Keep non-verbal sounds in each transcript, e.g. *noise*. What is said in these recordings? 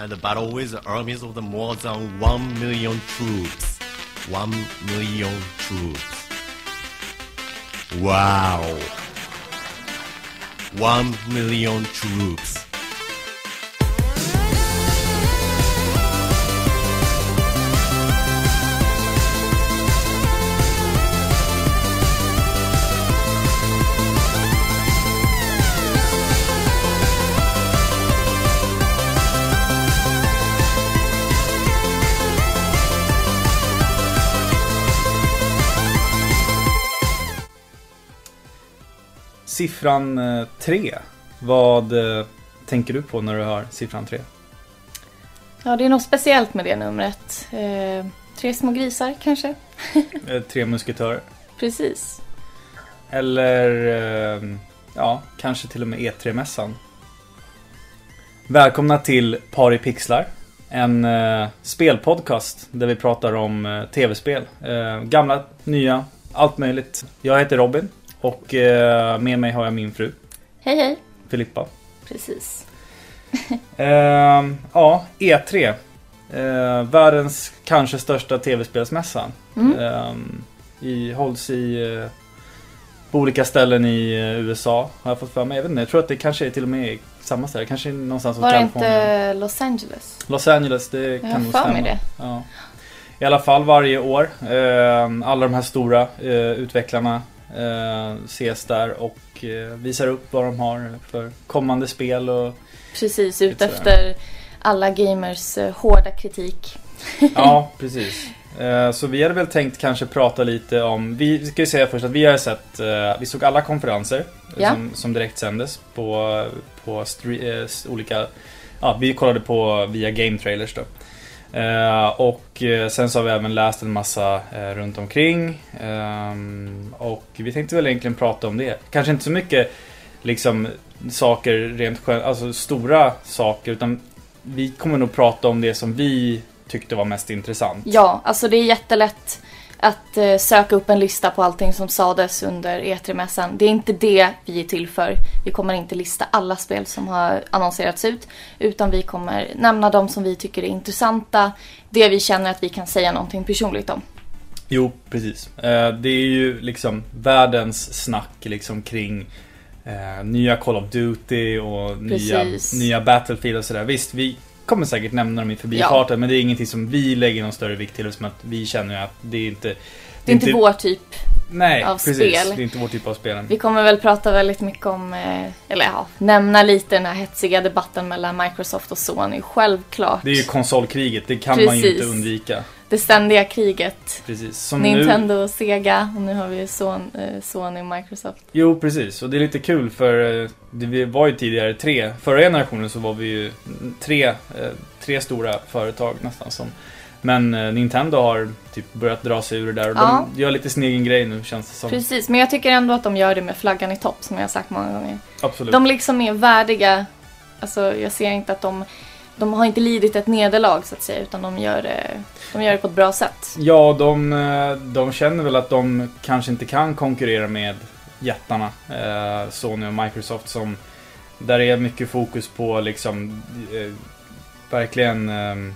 and the battle with the armies of the more than one million troops. One million troops. Wow. One million troops. Siffran eh, 3. Vad eh, tänker du på när du hör siffran 3? Ja, det är något speciellt med det numret. Eh, tre små grisar kanske? *laughs* Eh, tre musketörer. Precis. Eller eh, ja, kanske till och med E3-mässan. Välkomna till Par i pixlar. En eh, spelpodcast där vi pratar om eh, tv-spel. Eh, gamla, nya, allt möjligt. Jag heter Robin och eh, med mig har jag min fru Hej hej. Filippa. Precis. *laughs* Ehm, ja, E3. Eh, världens kanske största tv-spelsmässa. Mm. Ehm, i, hålls i eh, på olika ställen i eh, USA har jag fått för mig. Jag vet inte, jag tror att det kanske är till och med samma ställe. Kanske någonstans Var det Kalifornien. inte Los Angeles? Los Angeles, det Jag kan nog stämma. mig det. Ja. I alla fall varje år. Ehm, alla de här stora eh, utvecklarna eh, ses där och eh, visar upp vad de har för kommande spel och Precis, Lite ut sådär. efter alla gamers eh, hårda kritik. *laughs* Ja, *laughs* precis. Eh, Så vi hade väl tänkt kanske prata lite om, vi ska ju säga först att vi har sett, eh, vi såg alla konferenser Ja. som, som direkt sändes på, på olika, ja vi kollade på via game trailers då. Eh, och eh, sen så har vi även läst en massa eh, runt omkring. Ehm, och vi tänkte väl egentligen prata om det. Kanske inte så mycket liksom saker rent alltså stora saker utan vi kommer nog prata om det som vi tyckte var mest intressant. Ja, alltså det är jättelätt att eh, söka upp en lista på allting som sades under E3-mässan. Det är inte det vi är till för. Vi kommer inte lista alla spel som har annonserats ut. Utan vi kommer nämna de som vi tycker är intressanta. Det vi känner att vi kan säga någonting personligt om. Jo, precis. Eh, det är ju liksom världens snack liksom kring eh, nya Call of Duty och nya, nya Battlefield och sådär. Visst, vi kommer säkert nämna dem i förbifarten men det är ingenting som vi lägger någon större vikt till som att vi känner att det är inte... Det är inte vår typ. Nej, av precis. spel. Det är inte vår typ av spel. Vi kommer väl prata väldigt mycket om, eh, eller ja, nämna lite den här hetsiga debatten mellan Microsoft och Sony. Självklart. Det är ju konsolkriget, det kan man ju inte Precis. undvika. Det ständiga kriget. Precis. Som nu, Nintendo och Sega och nu har vi Son, eh, Sony och Microsoft. Jo, precis. Och det är lite kul för eh, vi var ju tidigare tre. Förra generationen så var vi ju tre, eh, tre stora företag nästan som men Nintendo har typ börjat dra sig ur det där och Ja. de gör lite sin egen grej nu känns det som. Precis, men jag tycker ändå att de gör det med flaggan i topp som jag har sagt många gånger. Absolut. De liksom är värdiga. Alltså jag ser inte att de, de har inte lidit ett nederlag så att säga utan de gör det, de gör det på ett bra sätt. Ja, de, eh, de känner väl att de kanske inte kan konkurrera med jättarna eh, Sony och Microsoft som där är mycket fokus på liksom eh, verkligen eh,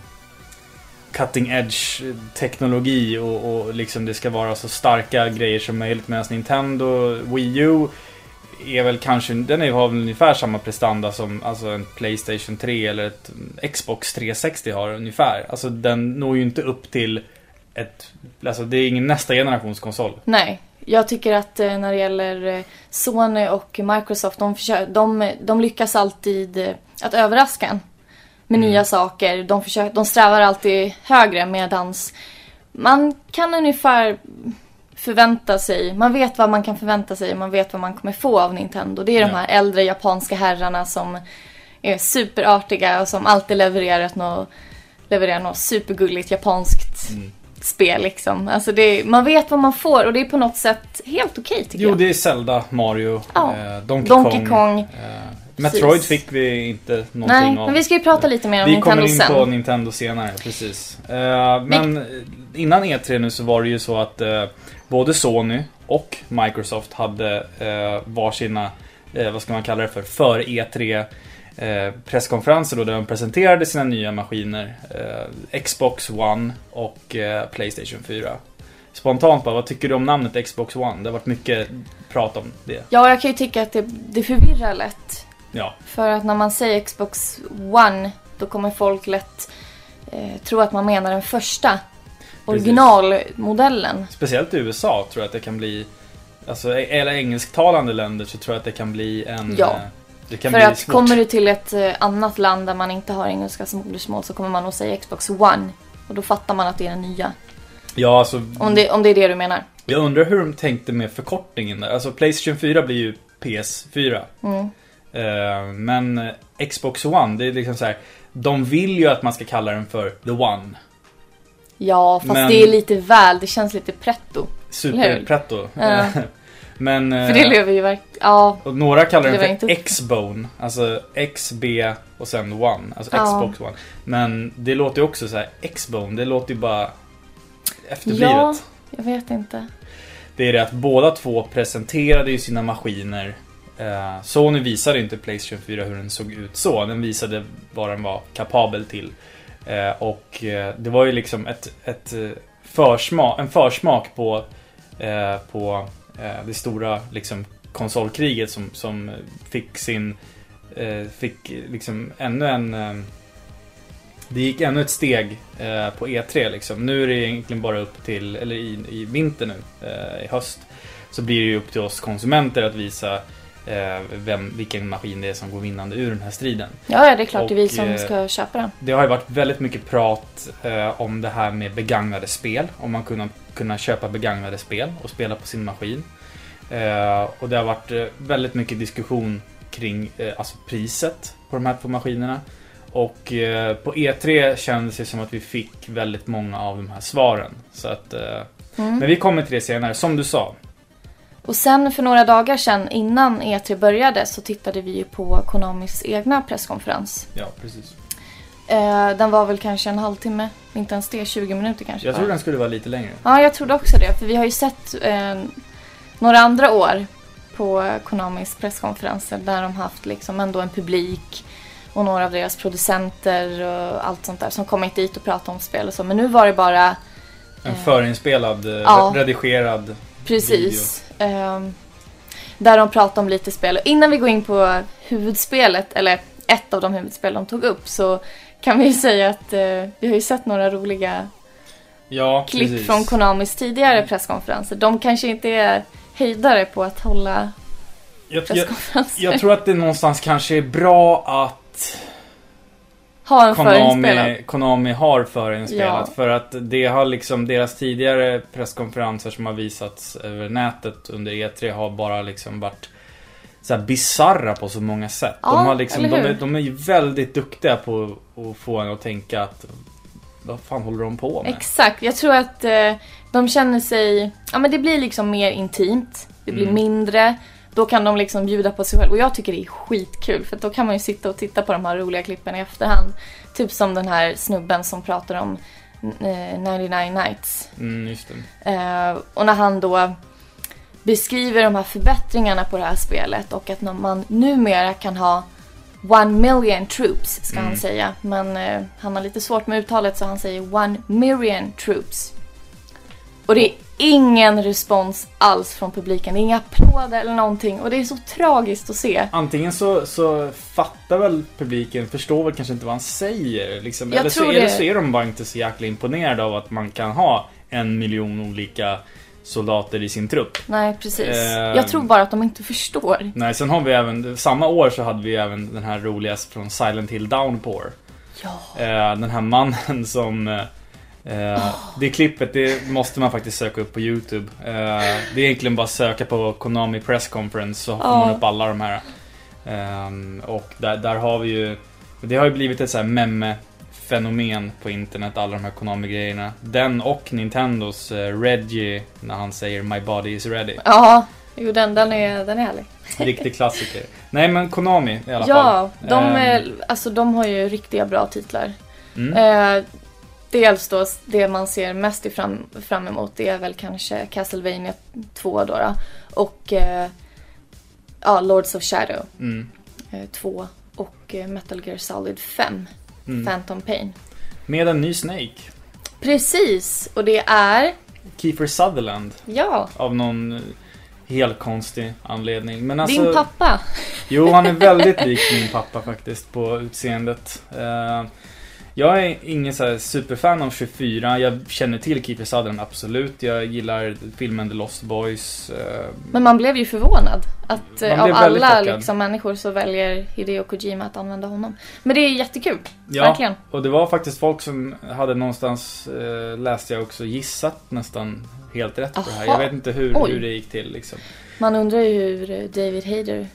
cutting edge teknologi och, och liksom det ska vara så starka grejer som möjligt medan Nintendo Wii U är väl kanske, den är, har väl ungefär samma prestanda som alltså en Playstation 3 eller ett Xbox 360 har ungefär. Alltså den når ju inte upp till ett, alltså det är ingen nästa generations konsol. Nej, jag tycker att eh, när det gäller eh, Sony och Microsoft, de, försöker, de, de lyckas alltid eh, att överraska en med Mm. nya saker. De, försöker, de strävar alltid högre medans man kan ungefär förvänta sig, man vet vad man kan förvänta sig, man vet vad man kommer få av Nintendo. Det är de Ja. här äldre japanska herrarna som är superartiga och som alltid levererat något, levererar något supergulligt japanskt Mm. spel liksom. Alltså det, man vet vad man får och det är på något sätt helt okej tycker Jo, jag. det är Zelda, Mario, Ja. eh, Donkey, Donkey Kong. Kong. Eh, Metroid Precis. fick vi inte någonting Nej, av. men vi ska ju prata lite mer om Vi Nintendo kommer in sen. på Nintendo senare, precis. Eh, men innan E3 nu så var det ju så att eh, både Sony och Microsoft hade eh, varsina, eh, vad ska man kalla det för, för E3 eh, presskonferenser då där de presenterade sina nya maskiner. Eh, Xbox One och eh, Playstation 4. Spontant bara, vad tycker du om namnet Xbox One? Det har varit mycket prat om det. Ja, jag kan ju tycka att det, det förvirrar lätt. Ja, För att när man säger Xbox One, då kommer folk lätt eh, tro att man menar den första originalmodellen. speciellt i USA tror jag att det kan bli Alltså, eller engelsktalande länder så tror jag att det kan bli en... Ja. eh, För att svårt. kommer du till ett eh, annat land där man inte har engelska som modersmål så kommer man nog säga Xbox One. Och då fattar man att det är den nya. Ja, alltså... Om det, om det är det du menar. Jag undrar hur de tänkte med förkortningen där. Alltså Playstation 4 blir ju PS4. Mm. Eh, men Xbox One, det är liksom så här. De vill ju att man ska kalla den för The One. Ja, fast Men- det är lite väl. Det känns lite pretto. Superpretto. Ja. *laughs* men... eh, För det lever ju verkligen... Ja, och några kallar den inte för upp. X-Bone. Alltså XB och sen One. Alltså Ja. Xbox One. Men det låter ju också så här. X-Bone, det låter ju bara efterblivet. ja, jag vet inte. Det är det att båda två presenterade ju sina maskiner. Eh, Sony visade inte Playstation 4 hur den såg ut så. Den visade vad den var kapabel till. Eh, och eh, det var ju liksom ett, ett eh, försmak, en försmak på, eh, på eh, det stora liksom, konsolkriget som, som fick sin... Eh, fick liksom ännu en... Eh, det gick ännu ett steg eh, på E3 liksom. Nu är det egentligen bara upp till, eller i, i vinter nu, eh, i höst. Så blir det ju upp till oss konsumenter att visa vem, vilken maskin det är som går vinnande ur den här striden. Ja, ja, det är klart det är vi Och, som eh, ska köpa den. Det har ju varit väldigt mycket prat eh, om det här med begagnade spel. Om man kunna, kunna köpa begagnade spel och spela på sin maskin. Eh, och det har varit eh, väldigt mycket diskussion kring eh, alltså priset på de här två maskinerna. Och eh, på E3 kändes det som att vi fick väldigt många av de här svaren. Så att, eh, Mm. Men vi kommer till det senare, som du sa. Och sen för några dagar sedan innan E3 började så tittade vi ju på Konamis egna presskonferens. Ja, precis. Eh, den var väl kanske en halvtimme, inte ens det, 20 minuter kanske. Jag bara. tror den skulle vara lite längre. Ja, jag trodde också det. För vi har ju sett eh, några andra år på Konamis presskonferenser där de haft liksom ändå en publik och några av deras producenter och allt sånt där som kommit dit och pratat om spel och så. Men nu var det bara En Eh. förinspelad, eh, Ja. redigerad precis ehm, där de pratade om lite spel. Och innan vi går in på huvudspelet, eller ett av de huvudspel de tog upp, så kan vi ju säga att eh, vi har ju sett några roliga Ja, klipp precis. från Konamis tidigare presskonferenser. De kanske inte är höjdare på att hålla jag, jag, presskonferenser. jag tror att det någonstans kanske är bra att ha en förinspelad. Konami, Konami har förinspelat. Ja. För att det har liksom deras tidigare presskonferenser som har visats över nätet under E3 har bara liksom varit så här bizarra på så många sätt. Ja, de, har liksom, de, är, de är ju väldigt duktiga på att få en att tänka att vad fan håller de på med? Exakt, jag tror att eh, de känner sig... Ja men det blir liksom mer intimt. Det blir Mm. mindre. Då kan de liksom bjuda på sig själv. Och jag tycker det är skitkul för då kan man ju sitta och titta på de här roliga klippen i efterhand. Typ som den här snubben som pratar om eh, 99 Nights. Mm. Eh, och när han då beskriver de här förbättringarna på det här spelet och att man numera kan ha One million troops ska Mm. han säga. Men eh, han har lite svårt med uttalet så han säger one million troops. Och det är ingen respons alls från publiken. Det är inga applåder eller någonting. Och det är så tragiskt att se. Antingen så, så fattar väl publiken, förstår väl kanske inte vad han säger. Liksom. Eller, så, tror eller det. så är de bara inte så jäkla imponerade av att man kan ha en miljon olika soldater i sin trupp. Nej, precis. Eh. Jag tror bara att de inte förstår. Nej, sen har vi även, samma år så hade vi även den här roliga från Silent Hill Downpour. Ja. Eh, den här mannen som... Eh. Det klippet, det måste man faktiskt söka upp på YouTube. Eh, det är egentligen bara att söka på Konami Press Conference så får Ja. man upp alla de här. Ehm, och där, där har vi ju... Det har ju blivit ett så här meme-fenomen på internet, alla de här Konami-grejerna. Den och Nintendos eh, Reggie, när han säger My body is ready. Ja, jo den, den, är, den är härlig. Riktig klassiker. Nej men Konami i alla fall. Ja, de, Ehm. är, alltså, de har ju riktiga bra titlar. Mm. Eh, dels då, det man ser mest fram, fram emot det är väl kanske Castlevania 2 då. då och eh, ja, Lords of Shadow Mm. eh, 2 och eh, Metal Gear Solid 5, Mm. Phantom Pain. Med en ny Snake. Precis, och det är, Kiefer Sutherland. ja, Av någon eh, helt konstig anledning. Men alltså, din pappa. Jo, han är väldigt lik min pappa faktiskt på utseendet. Eh, jag är ingen så superfan av 24. Jag känner till Kiefer Sutherland, absolut. Jag gillar filmen The Lost Boys. eh, Men man blev ju förvånad att eh, av alla liksom, människor så väljer Hideo Kojima att använda honom. Men det är jättekul, Ja, verkligen. och det var faktiskt folk som hade någonstans, eh, läste jag också, gissat nästan helt rätt på det här. Aha. Jag vet inte hur, Oj. hur det gick till liksom. Man undrar ju hur David Hayter,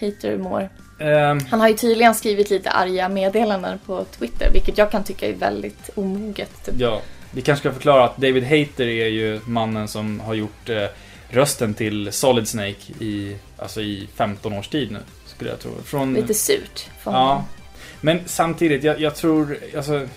Hayter mår. Ehm, Han har ju tydligen skrivit lite arga meddelanden på Twitter, vilket jag kan tycka är väldigt omoget. Typ. ja, vi kanske ska förklara att David Hayter är ju mannen som har gjort eh, rösten till Solid Snake i, alltså i 15 års tid nu, skulle jag tro. Från, Lite surt Ja. Men samtidigt, jag, jag tror, alltså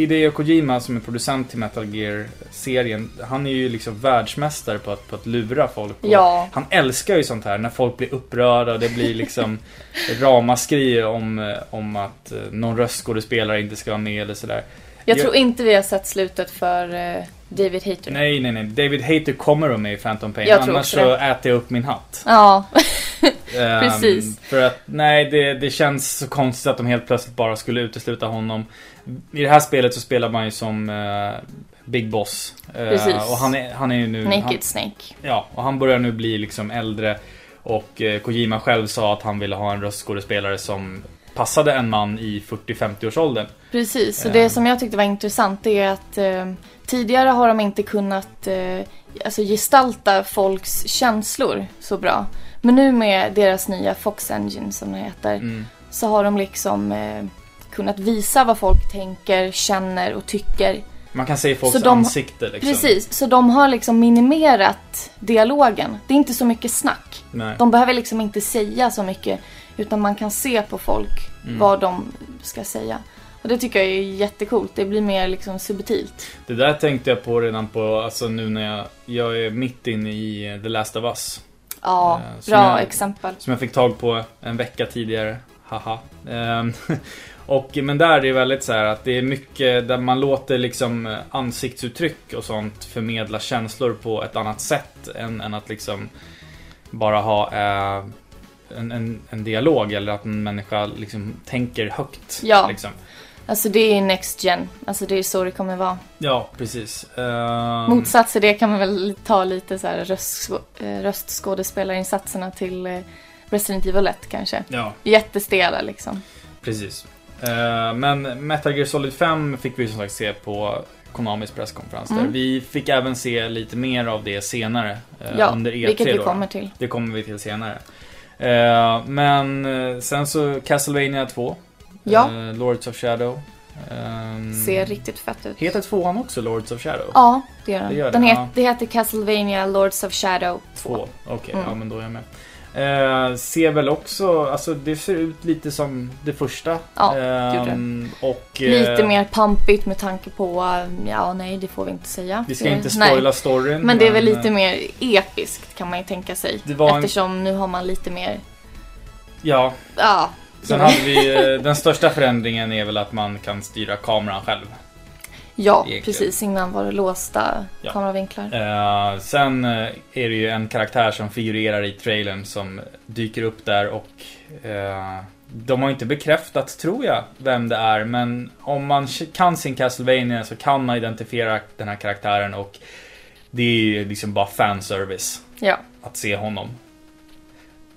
Hideo Kojima som är producent till Metal Gear-serien, han är ju liksom världsmästare på att, på att lura folk. Ja, Han älskar ju sånt här, när folk blir upprörda och det blir liksom *laughs* ramaskri om, eh, om att eh, någon röstskådespelare inte ska vara med eller sådär. jag Jag- tror inte vi har sett slutet för eh, David Hayter. Nej, nej, nej. David Hayter kommer att med i Phantom Pain. Jag Annars så det. äter jag upp min hatt. Ja, *laughs* Ehm, Precis. För att, nej, det, det känns så konstigt att de helt plötsligt bara skulle utesluta honom. I det här spelet så spelar man ju som eh, Big Boss. Eh, Precis. Och han är, han är ju nu... Naked Han, Snake. ja, och han börjar nu bli liksom äldre. Och eh, Kojima själv sa att han ville ha en röstskådespelare som passade en man i 40-50 års åldern. Precis, och det som jag tyckte var intressant är att eh, tidigare har de inte kunnat eh, alltså gestalta folks känslor så bra. Men nu med deras nya Fox Engine som det heter Mm. så har de liksom eh, kunnat visa vad folk tänker, känner och tycker. Man kan se folks Så de- ansikte liksom. Precis, så de har liksom minimerat dialogen. Det är inte så mycket snack. Nej. De behöver liksom inte säga så mycket utan man kan se på folk Mm. vad de ska säga. Och det tycker jag är jättecoolt. Det blir mer liksom subtilt. Det där tänkte jag på redan på, alltså nu när jag, jag är mitt inne i eh, The Last of Us. Ja, Eh, bra jag- exempel. Som jag fick tag på en vecka tidigare. Haha. Ehm, *laughs* och, men där är det väldigt så här att det är mycket där man låter liksom eh, ansiktsuttryck och sånt förmedla känslor på ett annat sätt än, än att liksom bara ha eh, en, en, en dialog eller att en människa liksom tänker högt. Ja. Liksom. Alltså det är next gen. Alltså det är så det kommer vara. Ja, precis. Ehm, Motsats till det kan man väl ta lite så här röstskå- eh, röstskådespelarinsatserna till Resident Evil 1 kanske. Ja, Jättestela liksom. precis. Eh, men Metal Gear Solid 5 fick vi som sagt se på Konamis presskonferens där. Mm. Vi fick även se lite mer av det senare eh, Ja, under E3 vilket vi då. kommer till. Det kommer vi till senare. Eh, men sen så Castlevania 2. Ja. Lords of Shadow. Ehm, Ser riktigt fett ut. Heter tvåan också Lords of Shadow? Ja, det gör den. Det gör den det, het. Det heter Castlevania Lords of Shadow 2. Två, okej, Mm. ja men då är jag med. Eh, ser väl också, alltså det ser ut lite som det första. Ja, det gjorde Ehm, Och, eh, Lite mer pampigt med tanke på, eh, ja nej det får vi inte säga. Vi ska Det- inte nej. spoila storyn. Men det är väl eh, lite mer episkt kan man ju tänka sig. Det var en- Eftersom nu har man lite mer, Ja, ja. sen hade vi, eh, den största förändringen är väl att man kan styra kameran själv. Ja, Egentligen. precis. Innan var det låsta Ja. kameravinklar. Eh, sen eh, är det ju en karaktär som figurerar i trailern som dyker upp där och eh, de har inte bekräftat, tror jag, vem det är. Men om man kan sin Castlevania så kan man identifiera den här karaktären och det är ju liksom bara fanservice Ja. att se honom.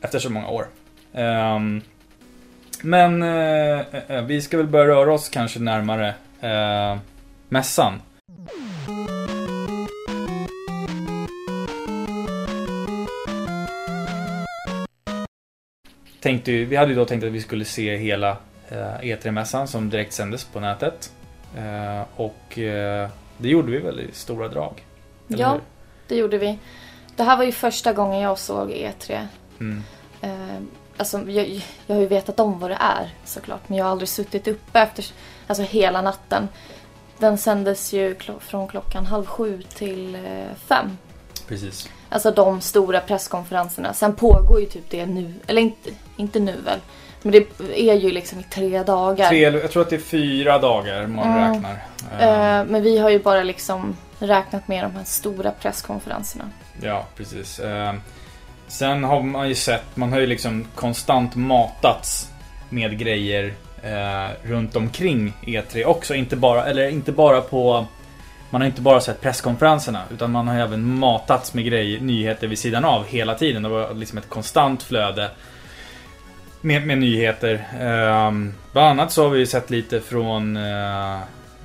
Efter så många år. Ehm, men eh, vi ska väl börja röra oss kanske närmare eh, mässan. Tänkte, vi hade ju då tänkt att vi skulle se hela eh, E3-mässan som direkt sändes på nätet. Eh, och eh, det gjorde vi väl i stora drag. Ja, hur? det gjorde vi. Det här var ju första gången jag såg E3. Mm. Alltså, jag, jag har ju vetat om vad det är såklart, men jag har aldrig suttit uppe efter, alltså hela natten. Den sändes ju från klockan halv sju till eh, fem. Precis. Alltså de stora presskonferenserna. Sen pågår ju typ det nu, eller inte, inte nu väl. Men det är ju liksom i tre dagar. Tre, jag tror att det är fyra dagar man Mm. räknar. Eh, men vi har ju bara liksom räknat med de här stora presskonferenserna. Ja, precis. Eh, sen har man ju sett, man har ju liksom konstant matats med grejer eh, runt omkring E3 också. Inte bara, eller inte bara på... Man har inte bara sett presskonferenserna utan man har även matats med grejer, nyheter vid sidan av hela tiden. Det var liksom ett konstant flöde med, med nyheter. Eh, bland annat så har vi sett lite från eh,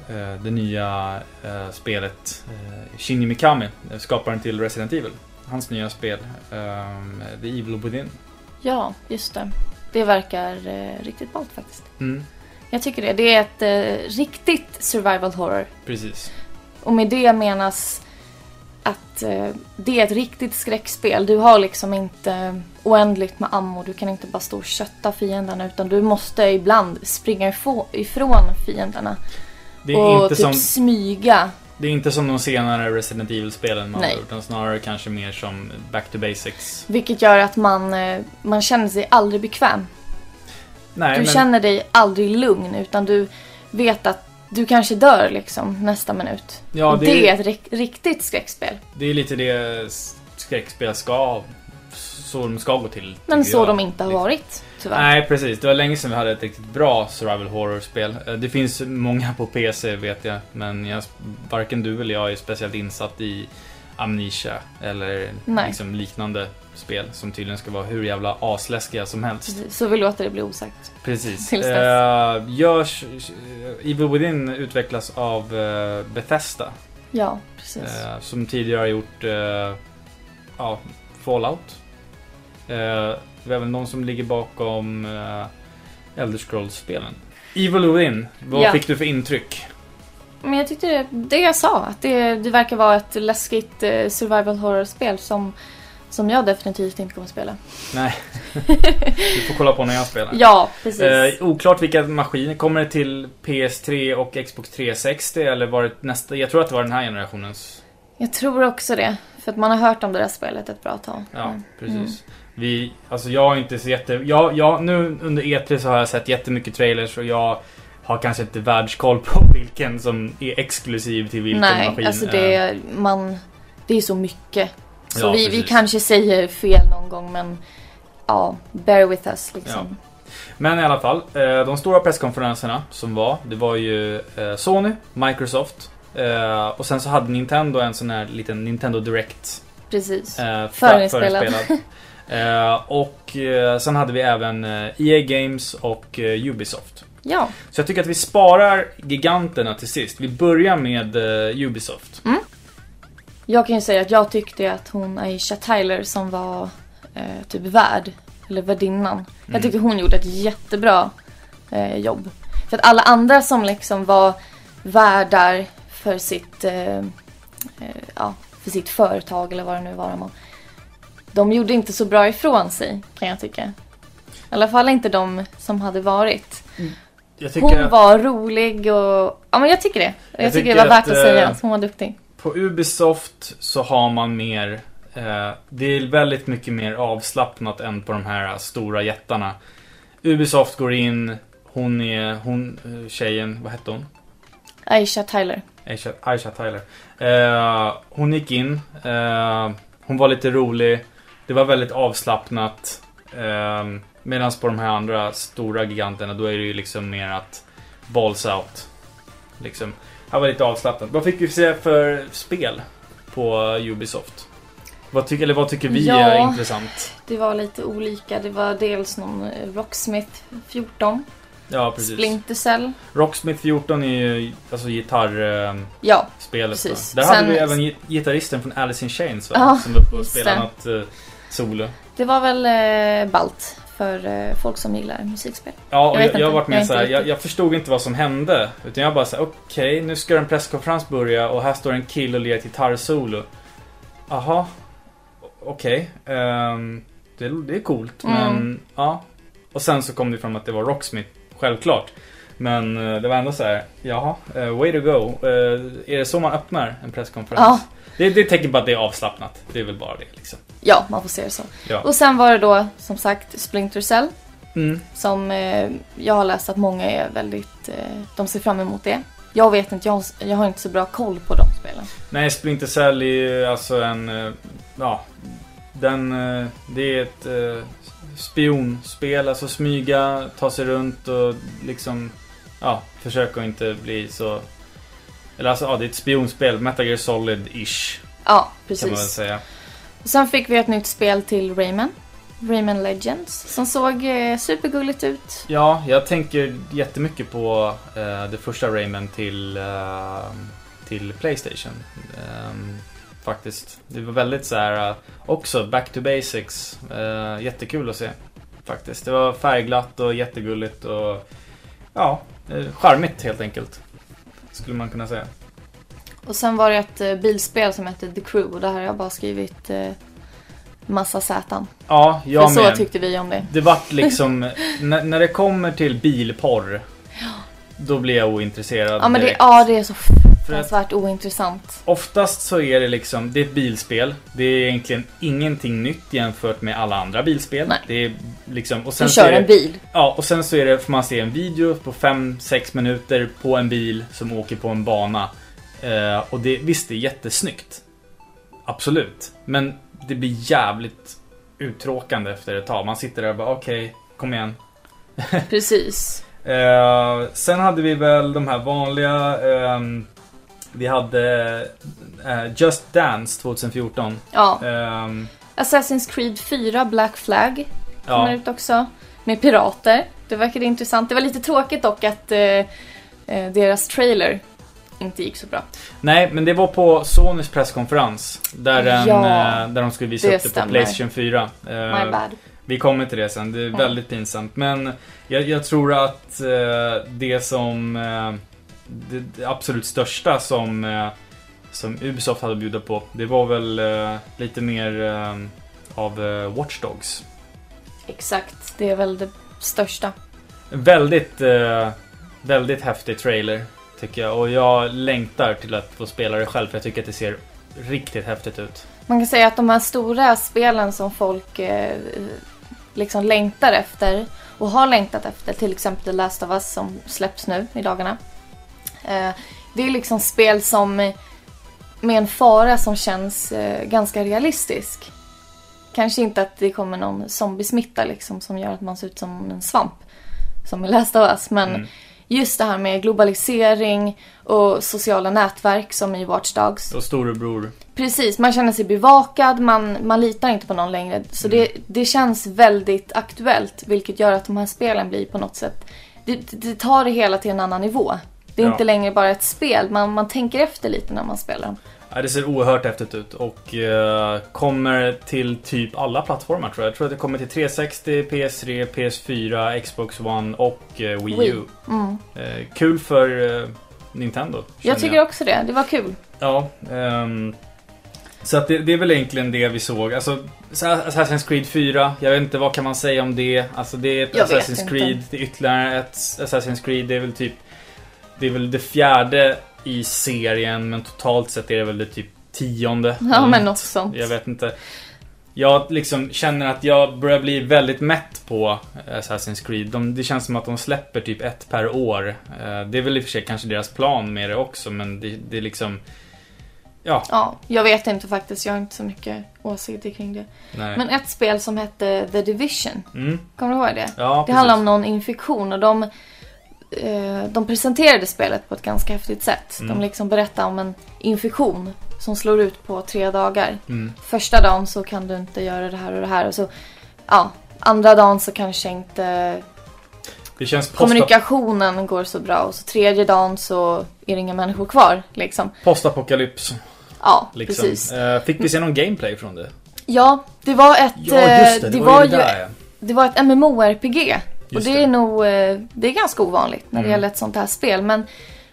eh, det nya eh, spelet eh, Shinji Mikami, skaparen till Resident Evil. Hans nya spel, eh, The Evil Within. Ja, just det. Det verkar eh, riktigt ballt faktiskt. Mm, Jag tycker det. Det är ett eh, riktigt survival horror. precis. Och med det menas att eh, det är ett riktigt skräckspel. Du har liksom inte oändligt med ammo. Du kan inte bara stå och kötta fienderna utan du måste ibland springa ifrån fienderna. Det är, och inte typ som, smyga. Det är inte som de senare Resident Evil-spelen man Nej. har gjort, utan snarare kanske mer som Back to Basics. Vilket gör att man, eh, man känner sig aldrig bekväm. Nej, Du men känner dig aldrig lugn utan du vet att du kanske dör liksom nästa minut. ja, det, det, är, är ett rik- riktigt skräckspel. det är lite det skräckspel ska, så de ska gå till. Men så jag. de inte har Liksom. varit, tyvärr. Nej, precis. Det var länge sedan vi hade ett riktigt bra survival horror-spel. Eh, Det finns många på PC vet jag, men jag, varken du eller jag är speciellt insatt i Amnesia eller liksom liknande spel som tydligen ska vara hur jävla asläskiga som helst. Så vi låter det bli osagt. Precis. Tills dess. Eh, görs, eh, Evil Within utvecklas av eh, Bethesda, Ja, precis. eh, som tidigare har gjort eh, ja, Fallout. Det är väl någon som ligger bakom uh, Elder Scrolls-spelen. Evil Within, vad Ja. fick du för intryck? Men jag tyckte det, jag sa, att det, det verkar vara ett läskigt eh, survival horror-spel som, som jag definitivt inte kommer att spela. Nej, *laughs* du får kolla på när jag spelar. Ja, precis. Eh, oklart vilka maskiner. Kommer det till PS3 och Xbox 360 eller var det nästa? Jag tror att det var den här generationens. Jag tror också det. För att man har hört om det där spelet ett bra tag. Ja, Mm. Vi, alltså jag har inte så jätte... Jag, jag, nu under E3 så har jag sett jättemycket trailers och jag har kanske inte världskoll på *laughs* vilken som är exklusiv till vilken Nej, maskin. alltså Eh, det är, man, det är så mycket. Så Ja, vi, vi kanske säger fel någon gång men ja, bear with us liksom. Men i alla fall, eh, de stora presskonferenserna som var, det var ju eh, Sony, Microsoft eh, och sen så hade Nintendo en sån här liten Nintendo Direct Precis. Eh, Förinspelad. förinspelad. *laughs* Eh, och eh, sen hade vi även eh, EA Games och Ubisoft. Ja, Så jag tycker att vi sparar giganterna till sist. Vi börjar med Ubisoft. jag kan ju säga att jag tyckte att hon Aisha Tyler som var eh, typ värd, eller värdinnan. Mm. Jag tyckte hon gjorde ett jättebra eh, jobb. För att alla andra som liksom var värdar för sitt, eh, ja, för sitt företag eller vad det nu var de var. De gjorde inte så bra ifrån sig kan jag tycka. I alla fall inte de som hade varit. Jag tycker Hon att var rolig och... Ja men jag tycker det. Jag, Jag tycker, tycker det var värt att, att, säga eh, att hon var duktig. på Ubisoft så har man mer... Eh, det är väldigt mycket mer avslappnat än på de här stora jättarna. Ubisoft går in, hon är... Hon, eh, tjejen, vad hette hon? Aisha Tyler. Aisha, Aisha Tyler. Eh, hon gick in. Eh, hon var lite rolig. Det var väldigt avslappnat. Eh, Medan på de här andra stora giganterna då är det ju liksom mer att balls out. Liksom. Här var lite avslappnat. Vad fick vi se för spel på Ubisoft? Vad tycker, eller vad tycker vi Ja. är intressant? Det var lite olika. Det var dels någon eh, Rocksmith 14. Ja, precis. Splinter Cell. Rocksmith 14 är ju alltså gitarrspelet. Ja, Där Precis. hade Sen- vi även gi- gitarristen från Alice in Chains va? Ja, som var uppe och spelade något eh, solo. det var väl eh, balt för eh, folk som gillar musikspel. Ja, och Jag jag, jag, har varit med Jag så här, jag, jag förstod inte vad som hände. Utan jag bara så här, okej, nu ska en presskonferens börja och här står en kille och lirar ett gitarrsolo. Jaha, o- okej. ehm, det, det är coolt, Mm. men ja. Och sen så kom det fram att det var Rocksmith, självklart. Men eh, det var ändå så här, jaha, eh, way to go. Eh, är det så man öppnar en presskonferens? Ja. Det, det är ett tecken på att det är avslappnat. Det är väl bara det liksom. Ja, man får se det så. Ja. Och sen var det då som sagt Splinter Cell. Mm. Som eh, jag har läst att många är väldigt, eh, de ser fram emot det. Jag vet inte, jag, har- jag har inte så bra koll på de spelen. Nej, Splinter Cell är ju alltså en... eh, Ja, den... eh, Det är ett eh, spionspel, alltså smyga, ta sig runt och liksom... Ja, försöka inte bli så... Eller alltså, ja, det är ett spionspel. Metal Gear Solid-ish, Ja, kan man väl precis. säga. Sen fick vi ett nytt spel till Rayman. Rayman Legends. Som såg eh, supergulligt ut. Ja, jag tänker jättemycket på eh, det första Rayman till, eh, till Playstation. Ehm, faktiskt. Det var väldigt så här, eh, också back to basics. Eh, jättekul att se. Faktiskt. Det var färgglatt och jättegulligt och ja, eh, charmigt helt enkelt. Skulle man kunna säga. Och sen var det ett eh, bilspel som hette The Crew. Och där har jag bara skrivit eh, massa Z. Ja, För jag så med. tyckte vi om det. Det vart liksom, *laughs* när, när det kommer till bilporr, då blir jag ointresserad Ja men det, direkt. ja, det är så För fruktansvärt ointressant. Oftast så är det liksom, det är ett bilspel. Det är egentligen ingenting nytt jämfört med alla andra bilspel. Nej. Det är liksom, och sen Du så kör är det, en bil. Ja, och sen så är det, får man se en video på 5-6 minuter på en bil som åker på en bana. Eh, och det, visst, det är jättesnyggt. Absolut. Men det blir jävligt uttråkande efter ett tag. Man sitter där och bara okej, kom igen. *laughs* Precis. Eh, sen hade vi väl de här vanliga. ehm, vi hade eh, Just Dance 2014. Ja. Ehm, Assassin's Creed 4 Black Flag kommer ja, ut också. Med pirater. Det verkade intressant. Det var lite tråkigt dock att eh, deras trailer inte gick så bra. nej, men det var på Sonys presskonferens. Där, den, Ja, där de skulle visa det upp det på stämmer. Playstation 4. Eh, My bad. Vi kommer till det sen, det är väldigt pinsamt. Men jag, jag tror att eh, det som... Eh, det, absolut största som, eh, som Ubisoft hade att bjuda på, det var väl eh, lite mer eh, av Watch Dogs. Exakt. Det är väl det största. Väldigt, väldigt häftig trailer, tycker jag. Och jag längtar till att få spela det själv, för jag tycker att det ser riktigt häftigt ut. Man kan säga att de här stora spelen som folk liksom längtar efter och har längtat efter, till exempel The Last of Us som släpps nu i dagarna. Eh, det är liksom spel som med en fara som känns eh, ganska realistisk. Kanske inte att det kommer någon zombiesmitta liksom som gör att man ser ut som en svamp. Som i Last of Us. Men Mm. just det här med globalisering och sociala nätverk som i Watch Dogs. Och storebror. Precis, man känner sig bevakad, man, man litar inte på någon längre. Så det, det känns väldigt aktuellt, vilket gör att de här spelen blir på något sätt... Det, det tar det hela till en annan nivå. Det är Ja. inte längre bara ett spel, man, man tänker efter lite när man spelar. Ja, det ser oerhört häftigt ut och eh, kommer till typ alla plattformar tror jag. Jag tror att det kommer till 360, PS3, PS4, Xbox One och eh, Wii U. Mm. Eh, kul för Nintendo. Jag tycker också det, det var kul. Ja, ehm, så att det, det är väl egentligen det vi såg. Alltså, Assassin's Creed 4, jag vet inte vad kan man säga om det. Alltså det är ett Jag Assassin's inte. Creed, det är ytterligare ett Assassin's Creed. Det är väl typ Det är väl det fjärde i serien, men totalt sett är det väl det typ tionde. Ja, men något sånt. Jag vet inte. Jag liksom känner att jag börjar bli väldigt mätt på Assassin's Creed. De, det känns som att de släpper typ ett per år. Eh, Det är väl i och för sig kanske deras plan med det också, men det, det är liksom... Ja, Ja, jag vet inte faktiskt, jag har inte så mycket åsikter kring det. nej. Men ett spel som hette The Division, Mm, kommer du ihåg det? ja, Det precis. handlar om någon infektion och de, eh, de presenterade spelet på ett ganska häftigt sätt. Mm. De liksom berättar om en infektion som slår ut på tre dagar. Mm. Första dagen så kan du inte göra det här och det här och så, ja, andra dagen så kanske inte kommunikationen går så bra och så tredje dagen så är det inga människor kvar liksom. postapokalyps. Ja, Liksom. precis. Eh, Fick vi se någon gameplay från det? Ja, det var ett, Ja, just det. eh, Det, det var, var ju det ju där. ja. Det var ett MMORPG. Och det, det. är nog, eh, det är ganska ovanligt när det Mm. gäller ett sånt här spel. Men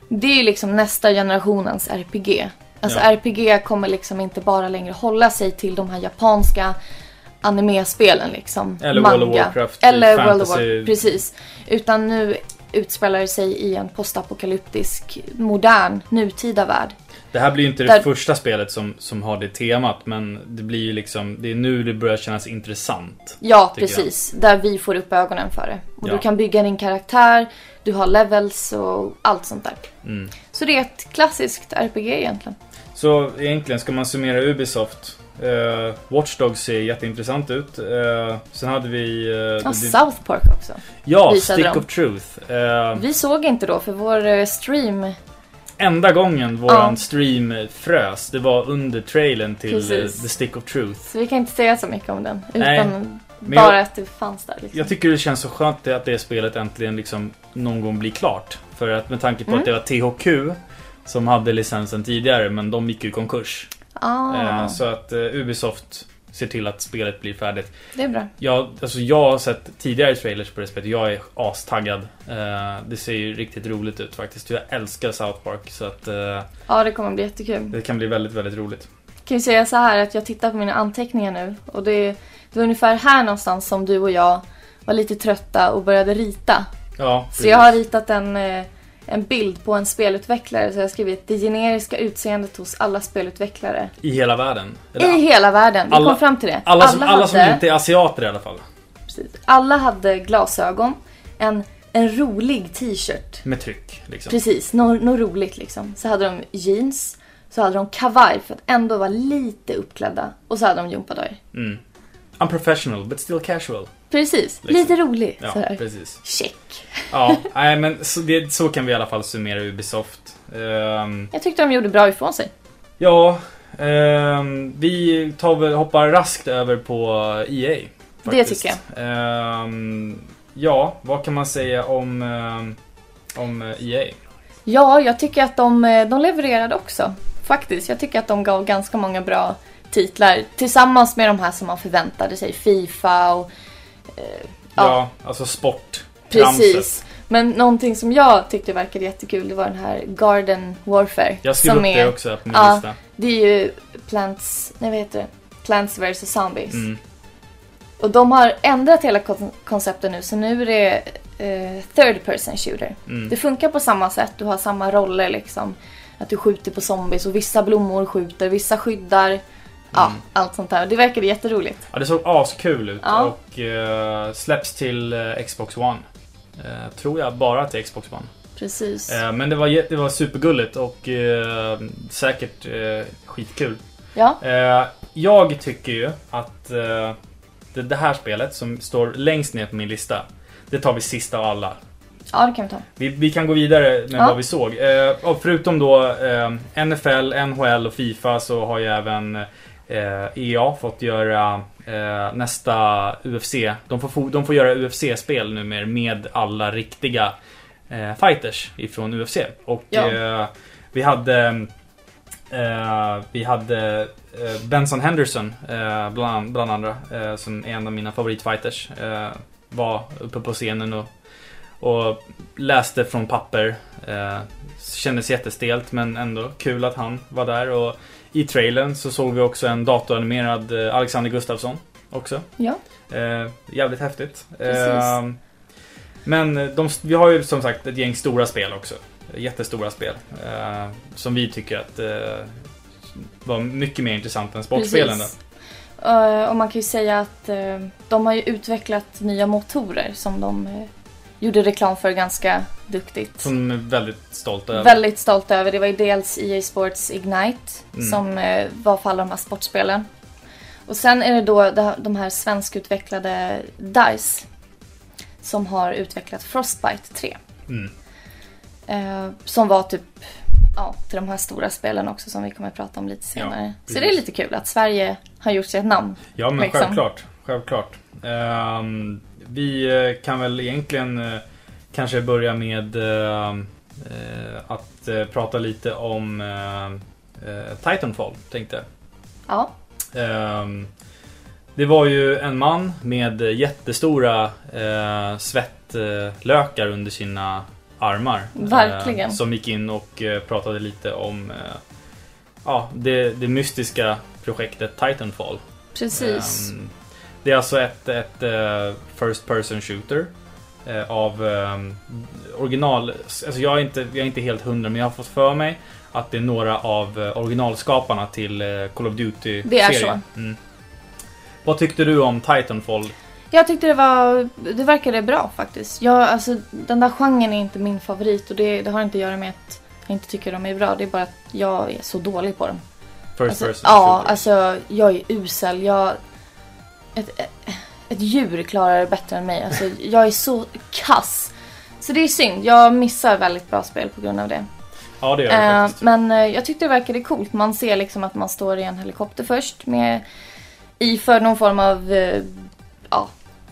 det är ju liksom nästa generationens RPG. Alltså Ja. RPG kommer liksom inte bara längre hålla sig till de här japanska anime-spelen liksom. Eller World of Warcraft, Eller World of fantasy. Warcraft, precis. Utan nu utspelar sig i en postapokalyptisk, modern, nutida värld. Det här blir ju inte det Där- första spelet som, som har det temat, men det blir ju liksom, det är nu det börjar kännas intressant. Ja, Tycker jag. precis. Där vi får upp ögonen för det. Och Ja. du kan bygga din karaktär, du har levels och allt sånt där. Mm. Så det är ett klassiskt RPG egentligen. Så egentligen, ska man summera Ubisoft? Uh, Watch Dogs ser jätteintressant ut. Eh, sen hade vi... Ja, det- South Park också. ja, Stick de. of Truth. Eh, Vi såg inte då för vår stream, enda gången våran Ja. stream frös, det var under trailern till eh, Precis. The Stick of Truth. så vi kan inte säga så mycket om den. Nej, Utan men bara jag- att det fanns där. Liksom. Jag tycker det känns så skönt att det spelet äntligen liksom någon gång blir klart. För att med tanke på Mm. att det var THQ som hade licensen tidigare, men de gick ju i konkurs. ah, Eh, Så att eh, Ubisoft ser till att spelet blir färdigt. det är bra. Jag, alltså jag har sett tidigare trailers på det spelet, jag är astaggad. Eh, Det ser ju riktigt roligt ut faktiskt. Jag älskar South Park, så att eh, Ja, det kommer bli jättekul. det kan bli väldigt, väldigt roligt. kan ju säga så här att jag tittar på mina anteckningar nu och det, det var ungefär här någonstans som du och jag var lite trötta och började rita. Ja, Så jag har ritat en, eh, en bild på en spelutvecklare så jag har skrivit det generiska utseendet hos alla spelutvecklare I hela världen. i Eller, hela världen. Vi alla- kom fram till det. alla som, alla som hade, inte är asiater i alla fall. precis, alla hade glasögon, en, en rolig t-shirt. Med tryck, liksom. Precis, något nå roligt liksom. Så hade de jeans, så hade de kavaj för att ändå vara lite uppklädda och så hade de gympadojor. Mm. Unprofessional, but still casual. Precis, Liksom. lite roligt. Ja, sådär. precis. Check. Ja, nej men så, det, så kan vi i alla fall summera Ubisoft. Ehm, Jag tyckte de gjorde bra ifrån sig. ja, ehm, vi tar väl, hoppar raskt över på EA. Det faktiskt. tycker jag. Ehm, ja, vad kan man säga om, om EA? Ja, jag tycker att de, eh, de levererade också. Faktiskt. Jag tycker att de gav ganska många bra titlar. Tillsammans med de här som man förväntade sig. Fifa och... Ja, Ja. alltså sport. Precis. Men någonting som jag tyckte verkade jättekul, det var den här Garden Warfare. Jag skrev upp är, det också på min Ja. lista. Det är ju Plants... Nej, vad heter det? Plants vs Zombies. Mm. Och de har ändrat hela kon- konceptet nu, så nu är det eh, third person shooter. Mm. Det funkar på samma sätt, du har samma roller liksom. Att du skjuter på zombies och vissa blommor skjuter, vissa skyddar. Ja, Mm. allt sånt där. Det verkade jätteroligt. Ja, det såg askul ut Ja. och eh, släpps till eh, Xbox One. Eh, tror jag bara till Xbox One. Precis. Eh, men det var, det var supergulligt och eh, säkert eh, skitkul. Ja, jag tycker ju att det, det här spelet som står längst ner på min lista, det tar vi sista av alla. ja, det kan vi ta. Vi, vi kan gå vidare med Ja. vad vi såg. Eh, förutom då eh, NFL, NHL och Fifa så har ju även EA fått göra eh, nästa UFC. De får, de får göra UFC-spel numera med alla riktiga eh, fighters ifrån UFC. Och Ja. eh, vi hade eh, vi hade eh, Benson Henderson eh, bland, bland andra eh, som är en av mina favoritfighters. Eh, var uppe på scenen och och läste från papper. Eh, kändes jättestelt men ändå kul att han var där. Och I trailern så såg vi också en datoranimerad eh, Alexander Gustafsson också. Ja, Eh, jävligt häftigt. Eh, men de, vi har ju som sagt ett gäng stora spel också. Jättestora spel. Eh, som vi tycker att eh, var mycket mer intressant än sportspelen. Eh, och man kan ju säga att de har ju utvecklat nya motorer som de gjorde reklam för ganska duktigt. Som de är väldigt stolta över. Väldigt stolt över. Det var ju dels EA Sports Ignite Mm. som eh, var för alla de här sportspelen. Och sen är det då de här svenskutvecklade DICE som har utvecklat Frostbite 3. Mm. Eh, som var typ ja, till de här stora spelen också som vi kommer att prata om lite senare. Så precis. det är lite kul att Sverige har gjort sig ett namn. Ja men Liksom. självklart. Självklart. Ehm, vi eh, kan väl egentligen eh, kanske börja med ehm, eh, att prata lite om Titanfall, tänkte jag. Ja, Ehm, det var ju en man med jättestora svettlökar under sina armar. Verkligen. Som gick in och pratade lite om ja, det, det mystiska projektet Titanfall. precis. Det är alltså ett, ett eh, First Person Shooter. eh, av eh, original... Alltså jag är, inte, jag är inte helt hundra, men jag har fått för mig att det är några av eh, originalskaparna till Call of Duty-serien. Det är så. Mm. Vad tyckte du om Titanfall? Jag tyckte det var, det verkade bra faktiskt. Jag, alltså, den där genren är inte min favorit och det, det har inte att göra med att jag inte tycker de är bra. Det är bara att jag är så dålig på dem. First Alltså, person ja, shooter. alltså jag är usel. Jag, ett, ett djur klarar det bättre än mig. Alltså, jag är så kass. Så det är synd. Jag missar väldigt bra spel på grund av det. Ja, det gör det Eh, faktiskt. men eh, jag tyckte det verkade coolt. Man ser liksom att man står i en helikopter först med iförd någon form av eh, ja,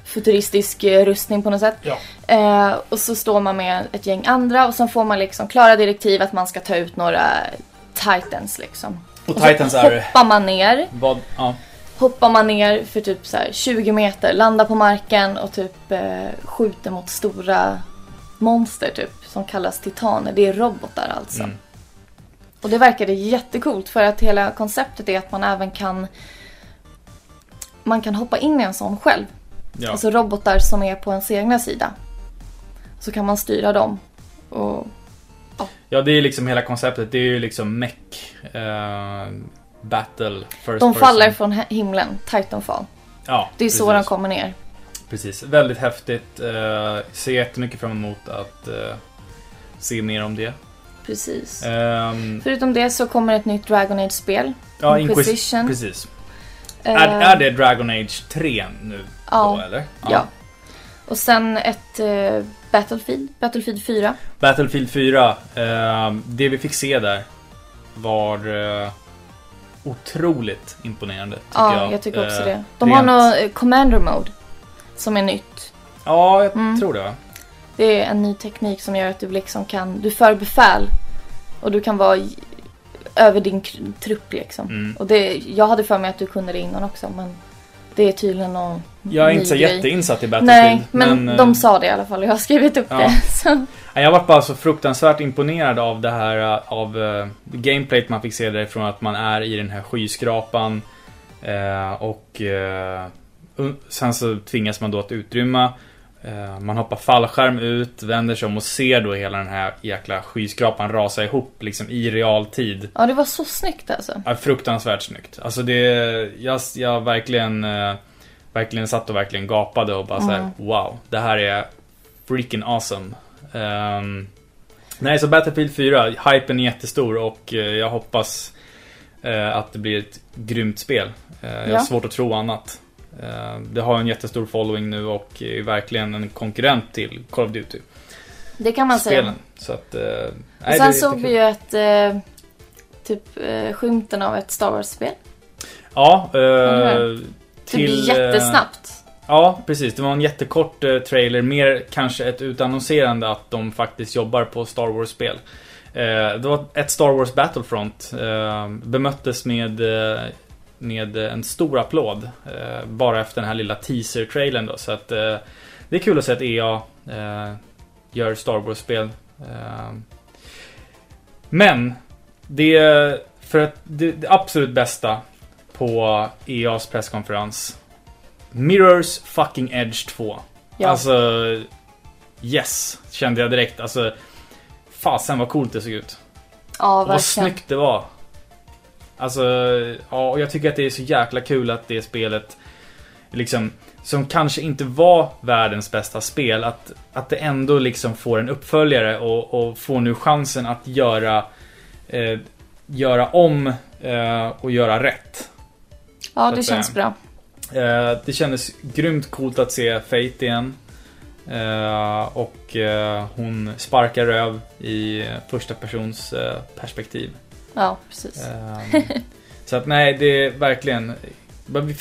futuristisk rustning på något sätt. Ja. Eh, och så står man med ett gäng andra och så får man liksom klara direktiv att man ska ta ut några titans liksom. Och så Titans är... hoppar man ner. Vad, ja. Hoppar man ner för typ så här 20 meter, landar på marken och typ eh, skjuter mot stora monster typ. Som kallas titaner. Det är robotar alltså. Mm. Och det verkade jättekult för att hela konceptet är att man även kan man kan hoppa in i en sån själv. Ja. Alltså robotar som är på ens egna sida. Så kan man styra dem. Och ja, det är liksom hela konceptet. Det är ju liksom mech. Eh, battle. First de person. faller från himlen, Titanfall. Ja, Det är så precis. de kommer ner. Precis, väldigt häftigt. Uh, ser jättemycket fram emot att eh, se mer om det. Precis. Ehm, Förutom det så kommer ett nytt Dragon Age-spel. ja, Inquisition. Inquis- Precis. Eh, Är, är det Dragon Age 3 nu Ja. då eller? Ja. Och sen ett eh, Battlefield, Battlefield 4. Battlefield 4. ehm, det vi fick se där var otroligt imponerande. Ja, jag. jag, tycker också Eh, det. De rent- har något eh, Commander Mode. Som är nytt. Ja, jag Mm. tror det. Det är en ny teknik som gör att du liksom kan, du för befäl. Och du kan vara över din trupp liksom. Mm. Och det, jag hade för mig att du kunde det innan också men det är tydligen någon Jag är ny inte så grej. jätteinsatt i Battlefield. Nej, men, eh, de sa det i alla fall och jag har skrivit upp Ja. det. *laughs* Så, Jag var bara så fruktansvärt imponerad av det här, eh, av uh, gameplayt man fick se därifrån att man är i den här skyskrapan. eh, och eh, un- sen så tvingas man då att utrymma. Eh, man hoppar fallskärm ut, vänder sig om och ser då hela den här jäkla skyskrapan rasa ihop liksom i realtid. ja, det var så snyggt alltså. Ja, fruktansvärt snyggt. Alltså det, jag, jag verkligen, eh, verkligen satt och verkligen gapade och bara Mm. wow, det här är freaking awesome. Ehm, nej, så Battlefield 4, hypen är jättestor och eh, jag hoppas eh, att det blir ett grymt spel. Eh, jag har Ja. svårt att tro annat. Eh, det har en jättestor following nu och är verkligen en konkurrent till Call of Duty. Det kan man säga. Spelen. Så att, nej, sen såg vi ju ett typ skymten av ett Star Wars-spel. Ja, eh, till... Typ jättesnabbt. Ja, precis. Det var en jättekort eh, trailer. Mer kanske ett utannonserande att de faktiskt jobbar på Star Wars-spel. Eh, det var ett Star Wars Battlefront. Eh, bemöttes med, eh, med en stor applåd. Eh, bara efter den här lilla teaser-trailern då. Så att eh, det är kul att se att EA eh, gör Star Wars-spel. Eh, men det, för att det, det absolut bästa på EAs presskonferens Mirrors fucking Edge 2. Ja. Alltså, yes, kände jag direkt. Alltså, fasen vad coolt det såg ut. ja, vad snyggt det var. Alltså, ja, och jag tycker att det är så jäkla kul att det spelet, liksom, som kanske inte var världens bästa spel, att, att det ändå liksom får en uppföljare och, och får nu chansen att göra, eh, göra om eh, och göra rätt. Ja, det känns bra. Eh, det kändes grymt coolt att se Fate igen. Eh, och eh, hon sparkar röv i första persons eh, perspektiv. Ja, precis. Eh, *laughs* så att nej, det är verkligen...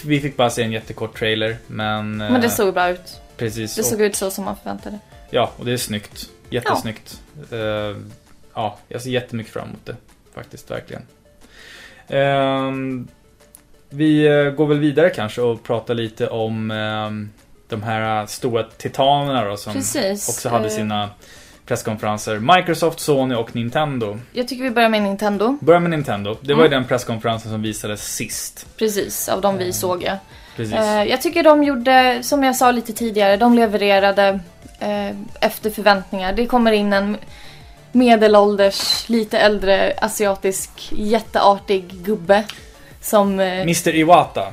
vi- fick bara se en jättekort trailer, men... eh, Men det såg bra ut. Precis. Det och, såg ut så som man förväntade. Ja, och det är snyggt. Jättesnyggt. Eh, ja, jag ser jättemycket fram emot det. Faktiskt, verkligen. Vi eh, går väl vidare kanske och pratar lite om ehm, de här stora titanerna då som Precis. också hade Eh, sina presskonferenser. Microsoft, Sony och Nintendo. Jag tycker vi börjar med Nintendo. Börjar med Nintendo. Det var ju Mm. den presskonferensen som visades sist. Precis, av de vi Mm. såg ja. Precis. Eh, jag tycker de gjorde, som jag sa lite tidigare, de levererade efter förväntningar. Det kommer in en medelålders, lite äldre asiatisk jätteartig gubbe. Som, eh, Mr Iwata.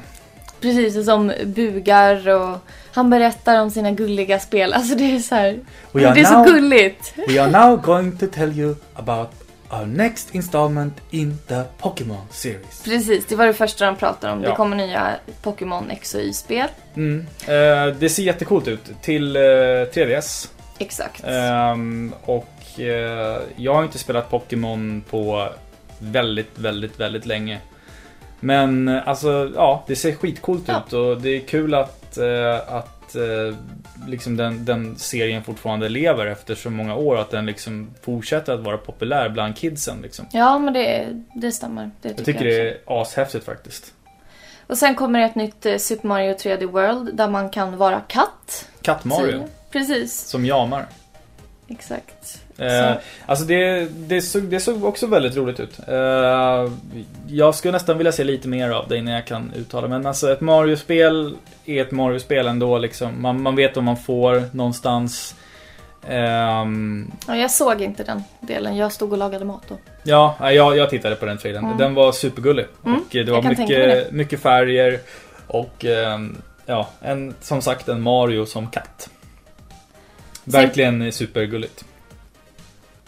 precis, som bugar och han berättar om sina gulliga spel. Alltså det är så här, det är så now- gulligt. We are now going to tell you about our next installment in the Pokémon series. Precis, det var det första de pratade om. Ja. Det kommer nya Pokémon X och Y-spel. Mm. Eh, det ser jättecoolt ut till eh, 3DS. Exakt. Ehm, och eh, jag har inte spelat Pokémon på väldigt, väldigt, väldigt länge. Men eh, alltså, ja, det ser skitcoolt Ja. ut och det är kul att, eh, att eh, liksom den, den serien fortfarande lever efter så många år. Att den liksom fortsätter att vara populär bland kidsen. Liksom. Ja, men det, det stämmer. Det Jag tycker jag det är ashäftigt faktiskt. Och sen kommer ett nytt Super Mario 3D World där man kan vara katt. Katt-Mario, Precis, som jamar. exakt. Eh, Så- alltså det, det, såg, det såg också väldigt roligt ut. Eh, jag skulle nästan vilja se lite mer av det innan jag kan uttala Men alltså ett Mario-spel är ett Mario-spel ändå liksom. Man, man vet vad man får någonstans. Ehm, Ja, jag såg inte den delen. Jag stod och lagade mat då. ja, jag, jag tittade på den trailern. Mm. Den var supergullig. Mm, och eh, det var tänka mig mycket, mycket färger. Och ehm, ja, en, som sagt en Mario som katt. Verkligen supergulligt.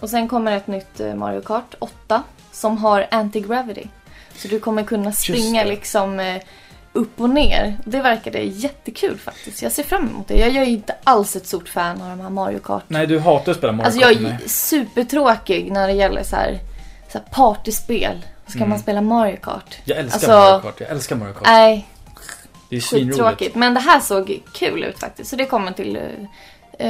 Och sen kommer ett nytt eh, Mario Kart 8 som har anti-gravity. Så du kommer kunna springa liksom eh, upp och ner. Det verkade jättekul faktiskt. Jag ser fram emot det. Jag är inte alls ett stort fan av de här Mario Kart. Nej, du hatar att spela Mario Alltså Kart jag med är supertråkig när det gäller så här, så här partyspel. Ska Mm. man spela Mario Kart? Jag älskar Alltså- Mario Kart. Jag älskar Mario Kart. Nej, det är svinroligt. Men det här såg kul ut faktiskt. Så det kommer till eh,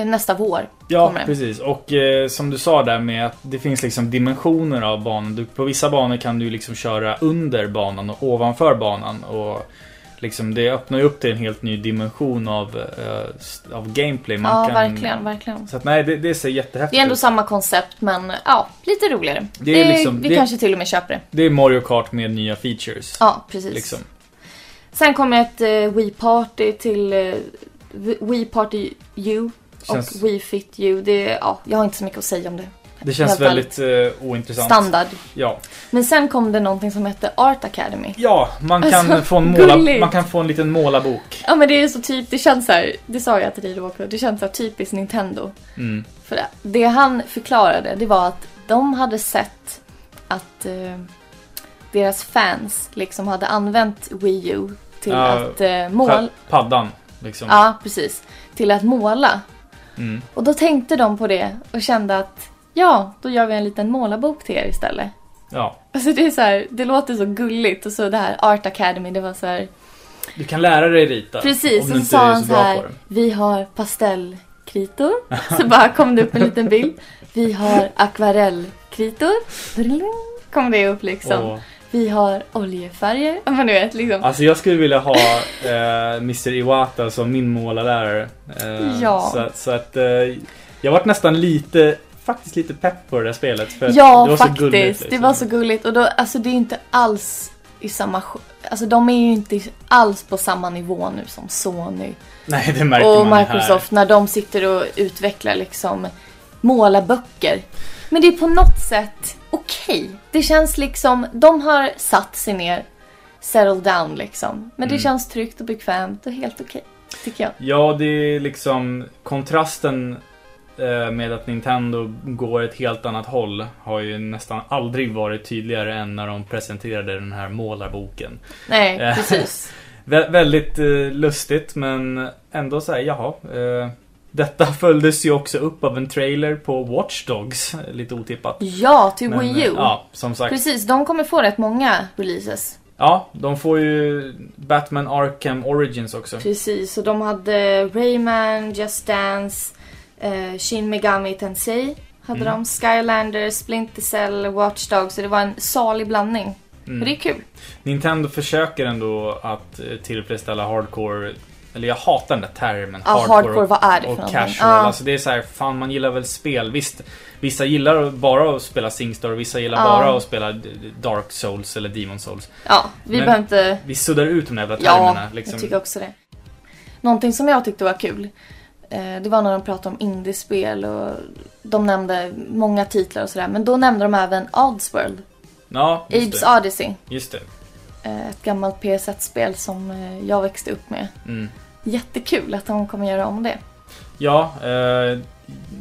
nästa vår. Ja, det. precis. Och eh, som du sa där med att det finns liksom dimensioner av banan. Du, på vissa banor kan du liksom köra under banan och ovanför banan. Och liksom det öppnar ju upp till en helt ny dimension av, eh, av gameplay. Man ja, kan, verkligen, verkligen. Så att nej, det, det ser jättehäftigt Det är ändå ut. samma koncept men ja, lite roligare. Det är liksom- vi det- kanske till och med köper det. Det är Mario Kart med nya features. Ja, precis. Liksom. Sen kommer ett eh, Wii Party till eh, Wii Party U Känns- och Wii Fit U. Det, ja, jag har inte så mycket att säga om det. Det känns Helt väldigt eh, ointressant. Standard. Ja. Men sen kom det någonting som hette Art Academy. ja, man kan, Alltså, få en måla, man kan få en liten målarbok. Ja men det är så typ, det känns så här, det sa jag till dig då också, det känns så här typiskt Nintendo. Mm. För det, det han förklarade det var att de hade sett att eh, deras fans liksom hade använt Wii U till Ja, att eh, måla. Paddan, liksom. Ja, precis. Till att måla. Mm. Och då tänkte de på det och kände att ja, då gör vi en liten målarbok till er istället. Ja. Alltså det är så här, det låter så gulligt och så det här Art Academy, det var så här. Du kan lära dig rita. Precis, och så sa han så så här, vi har pastellkritor. *laughs* så bara kom det upp en liten bild. Vi har akvarellkritor. Kom det upp liksom. Och, Vi har oljefärger. Ja men du vet liksom. alltså jag skulle vilja ha eh, Mr Iwata som min målarlärare. Eh, Ja. Så, så att eh, jag varit nästan lite, faktiskt lite pepp på det där spelet. För Ja, det var så faktiskt. gulligt, liksom. Det var så gulligt. Och då, alltså det är inte alls i samma... sk- Alltså de är ju inte alls på samma nivå nu som Sony Nej, det märker och man Microsoft när de sitter och utvecklar liksom målarböcker. Men det är på något sätt okej. Det känns liksom, de har satt sig ner, settle down liksom. Men det Mm. känns tryggt och bekvämt och helt okej, tycker jag. Ja, det är liksom kontrasten eh, med att Nintendo går ett helt annat håll har ju nästan aldrig varit tydligare än när de presenterade den här målarboken. Nej, Eh, precis. *laughs* Vä väldigt eh, lustigt men ändå så här, jaha. Eh, detta följdes ju också upp av en trailer på Watch Dogs. Lite otippat. Ja, till Men, Wii U. eh, Ja, som sagt. Precis, de kommer få rätt många releases. Ja, de får ju Batman Arkham Origins också. Precis, och de hade Rayman, Just Dance, eh, Shin Megami Tensei hade Mm. de, Skylander, Splinter Cell, Watch Dogs, så det var en salig blandning. Mm. Det är kul. Nintendo försöker ändå att eh, tillfredsställa hardcore eller jag hatar den där termen. Ja, hardcore, vad är det för och någonting? casual. Ja. Alltså det är så här, fan man gillar väl spel. Visst, vissa gillar bara att spela Singstar och vissa gillar Ja. bara att spela Dark Souls eller Demon Souls. Ja, vi Men- behöver inte... Vi suddar ut de där jävla Ja, termerna. liksom. jag tycker också det. Någonting som jag tyckte var kul, eh, det var när de pratade om indiespel och de nämnde många titlar och sådär. Men då nämnde de även Oddsworld, Ja, just Abe's det. Odyssey. Just det. Eh, Ett gammalt PS1-spel som eh, jag växte upp med. Mm. Jättekul att de kommer göra om det. Ja, eh,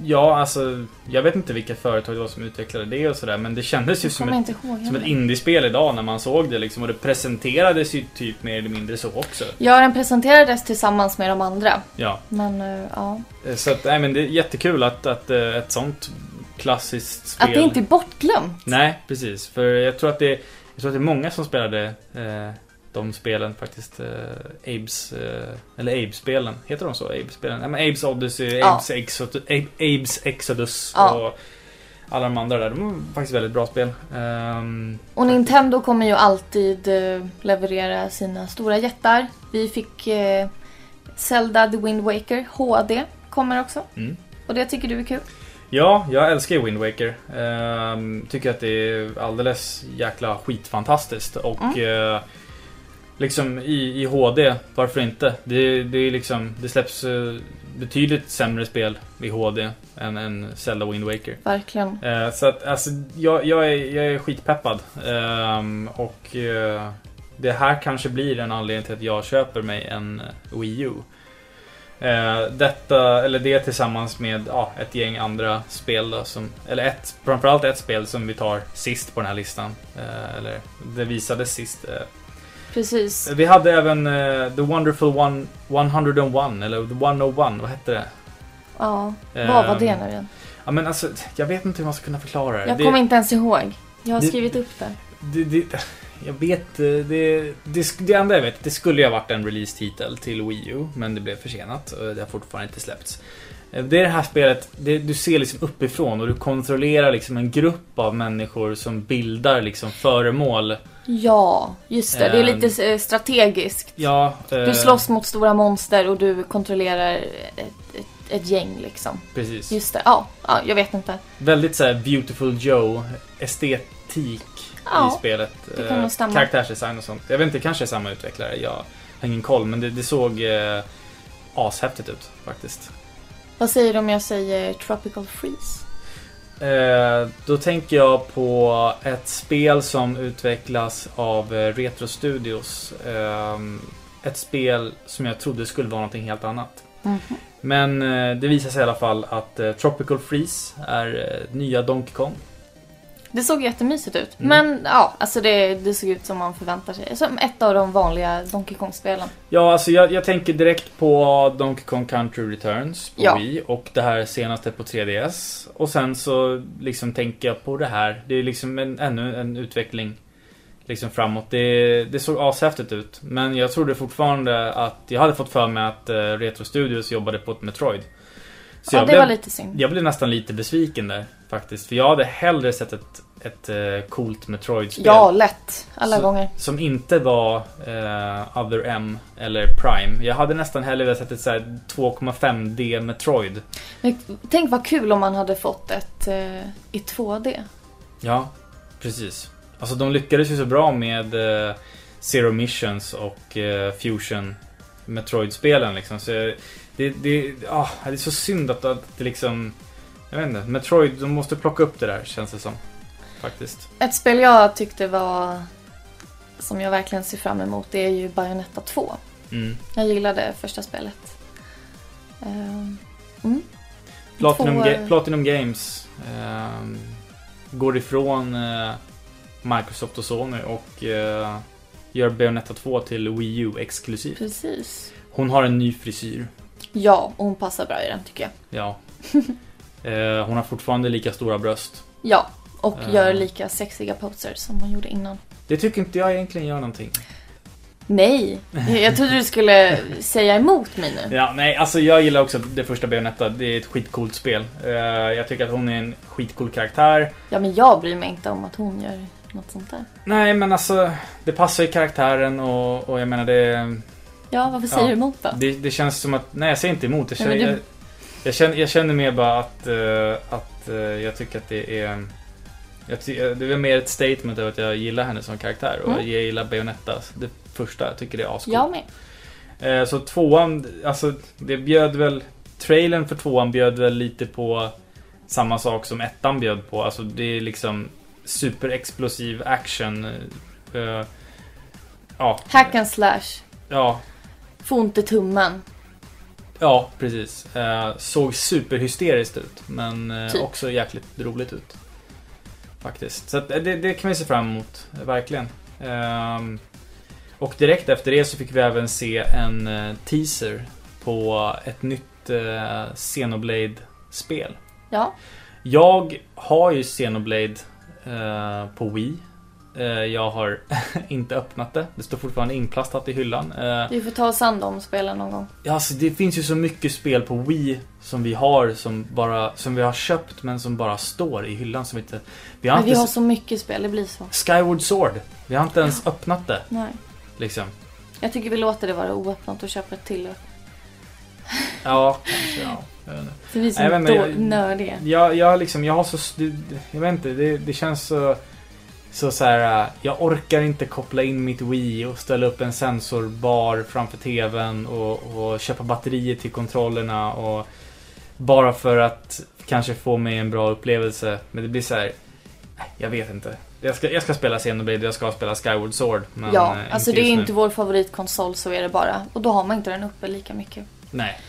ja alltså jag vet inte vilka företag det var som utvecklade det och sådär men det kändes ju som ett, som ett indiespel idag när man såg det liksom och det presenterades ju typ mer eller mindre så också. Ja, den presenterades tillsammans med de andra. Ja, Men eh, ja. eh, så att, nej men det är jättekul att, att eh, ett sånt klassiskt spel... Att det inte är bortglömt. Nej, precis. För jag tror att det, jag tror att det är många som spelade eh, de spelen faktiskt. Eh, Abes, eh, eller Abe-spelen. Heter de så? Abe-spelen? Men Abes Odyssey, Ja. Abes, Exodus, Abe, Abes Exodus Ja. och alla de andra där. De var faktiskt väldigt bra spel. Ehm, Och Nintendo kommer ju alltid eh, leverera sina stora jättar. Vi fick eh, Zelda The Wind Waker HD kommer också. mm. Och det tycker du är kul? Ja, jag älskar Wind Waker. Ehm, tycker att det är alldeles jäkla skitfantastiskt. Och Mm. eh, liksom i, i HD, varför inte? Det, det, är liksom, det släpps eh, betydligt sämre spel i HD än, än Zelda Wind Waker. Verkligen. Eh, så att alltså, jag, jag, är, jag är skitpeppad. Ehm, och eh, det här kanske blir en anledning till att jag köper mig en eh, Wii U. Eh, detta, eller det tillsammans med ja, ett gäng andra spel då, som, eller ett, framförallt ett spel som vi tar sist på den här listan. Eh, eller det visades sist. Precis. vi hade även eh, The Wonderful One, 101, eller The 101, vad hette det? Ja. Vad var det Ehm, nu igen? Ja men alltså, jag vet inte hur man ska kunna förklara det. Jag kommer inte ens ihåg. Jag har det- skrivit upp det. det, det, jag vet, eh, det, det, det enda jag vet, det skulle ju ha varit en release-titel till Wii U, men det blev försenat och det har fortfarande inte släppts. Eh, Det är det här spelet, det, du ser liksom uppifrån och du kontrollerar liksom en grupp av människor som bildar liksom föremål. Ja, just det. Det är Ehm. lite eh, strategiskt. Ja, eh, Du slåss mot stora monster och du kontrollerar ett, ett, ett gäng liksom. Precis. Just det. Ja, ja jag vet inte. Väldigt så här Beautiful Joe estetik Ja, i spelet. det kan Eh, nog stämma. Karaktärsdesign och sånt. Jag vet inte, det kanske är samma utvecklare. Jag har ingen koll, men det, det såg eh, ashäftigt ut faktiskt. Vad säger du om jag säger Tropical Freeze? Eh, då tänker jag på ett spel som utvecklas av eh, Retro Studios. Eh, ett spel som jag trodde skulle vara någonting helt annat. Mhm. Men eh, det visar sig i alla fall att Tropical Freeze är nya Donkey Kong. Det såg jättemysigt ut. Mm. Men ja, alltså det, det såg ut som man förväntar sig. Som ett av de vanliga Donkey Kong-spelen. Ja, alltså jag, jag tänker direkt på Donkey Kong Country Returns på Ja. Wii och det här senaste på 3DS. Och sen så liksom tänker jag på det här. Det är liksom en, ännu en utveckling liksom framåt. Det, det såg ashäftigt ut. Men jag trodde fortfarande att jag hade fått för mig att eh, Retro Studios jobbade på ett Metroid. Så Ja, jag det blev, var lite synd. jag blev nästan lite besviken där faktiskt. För jag hade hellre sett ett, ett eh, coolt Metroid-spel. Ja, lätt. Alla Så- gånger. Som inte var eh, Other M eller Prime. Jag hade nästan hellre velat sett ett så här 2,5D Metroid. Men tänk vad kul om man hade fått ett eh, i 2D. Ja, precis. Alltså de lyckades ju så bra med eh, Zero Missions och Fusion Metroid-spelen liksom. Så det, det, ah, det är så synd att, att det liksom... Jag vet inte, Metroid, de måste plocka upp det där känns det som. Faktiskt. Ett spel jag tyckte var som jag verkligen ser fram emot det är ju Bayonetta 2. Mm. Jag gillade första spelet. Ehm, mm. Platinum, Två- Platinum Games ehm, går ifrån eh, Microsoft och Sony och eh, gör Bayonetta 2 till Wii U exklusivt. Precis. Hon har en ny frisyr. Ja, och hon passar bra i den tycker jag. Ja. *laughs* eh, hon har fortfarande lika stora bröst. Ja, och Eh. gör lika sexiga poser som hon gjorde innan. Det tycker inte jag egentligen gör någonting. Nej, jag trodde du skulle säga emot mig nu. Ja, nej, alltså jag gillar också det första Bayonetta. Det är ett skitcoolt spel. Eh, jag tycker att hon är en skitcool karaktär. Ja, men jag bryr mig inte om att hon gör något sånt där. Nej, men alltså det passar i karaktären och, och jag menar det... Ja, varför säger Ja. du emot då? Det, det känns som att, nej jag säger inte emot. Jag Nej, känner, men du- jag, jag, känner, jag känner mer bara att, eh, att eh, jag tycker att det är... Jag det är mer ett statement av att jag gillar henne som karaktär och Mm. jag gillar Bayonetta. Det första, jag tycker det är ascoolt. Jag med. Eh, Så tvåan, alltså det bjöd väl... Trailern för tvåan bjöd väl lite på samma sak som ettan bjöd på. Alltså det är liksom superexplosiv action. eh, Ja. Hack and slash. Ja, Få ont i tummen. ja precis. Eh, Såg superhysteriskt ut. Men eh, Typ. också jäkligt roligt ut. Faktiskt. Så eh, det, det kan vi se fram emot. eh, Verkligen. Ehm, och direkt efter det så fick vi även se en eh, teaser på ett nytt eh, Xenoblade-spel. Ja, Jag har ju Xenoblade eh, på Wii. Eh, jag har *laughs* inte öppnat det. Det står fortfarande inplastat i hyllan. Eh, vi får ta oss an de spelen någon gång. ja, alltså, det finns ju så mycket spel på Wii som vi har som bara som vi har köpt men som bara står i hyllan som inte... Vi har Men vi inte har så mycket spel, det blir så. Skyward Sword. Vi har inte ens öppnat det Nej. liksom. Jag tycker vi låter det vara oöppnat och köper ett till. *laughs* Ja, kanske ja. Men då jag- nördiga. Jag, jag liksom, jag har så... det- Jag vet inte, det, det känns så... Så så här, äh, jag orkar inte koppla in mitt Wii och ställa upp en sensorbar framför TVn och, och köpa batterier till kontrollerna och... Bara för att kanske få mig en bra upplevelse. Men det blir så här. nej, Jag vet inte. Jag ska, jag ska spela Xenoblade, jag ska spela Skyward Sword. Men ja, eh, alltså det är nu. inte vår favoritkonsol så är det bara. Och då har man inte den uppe lika mycket. Nej.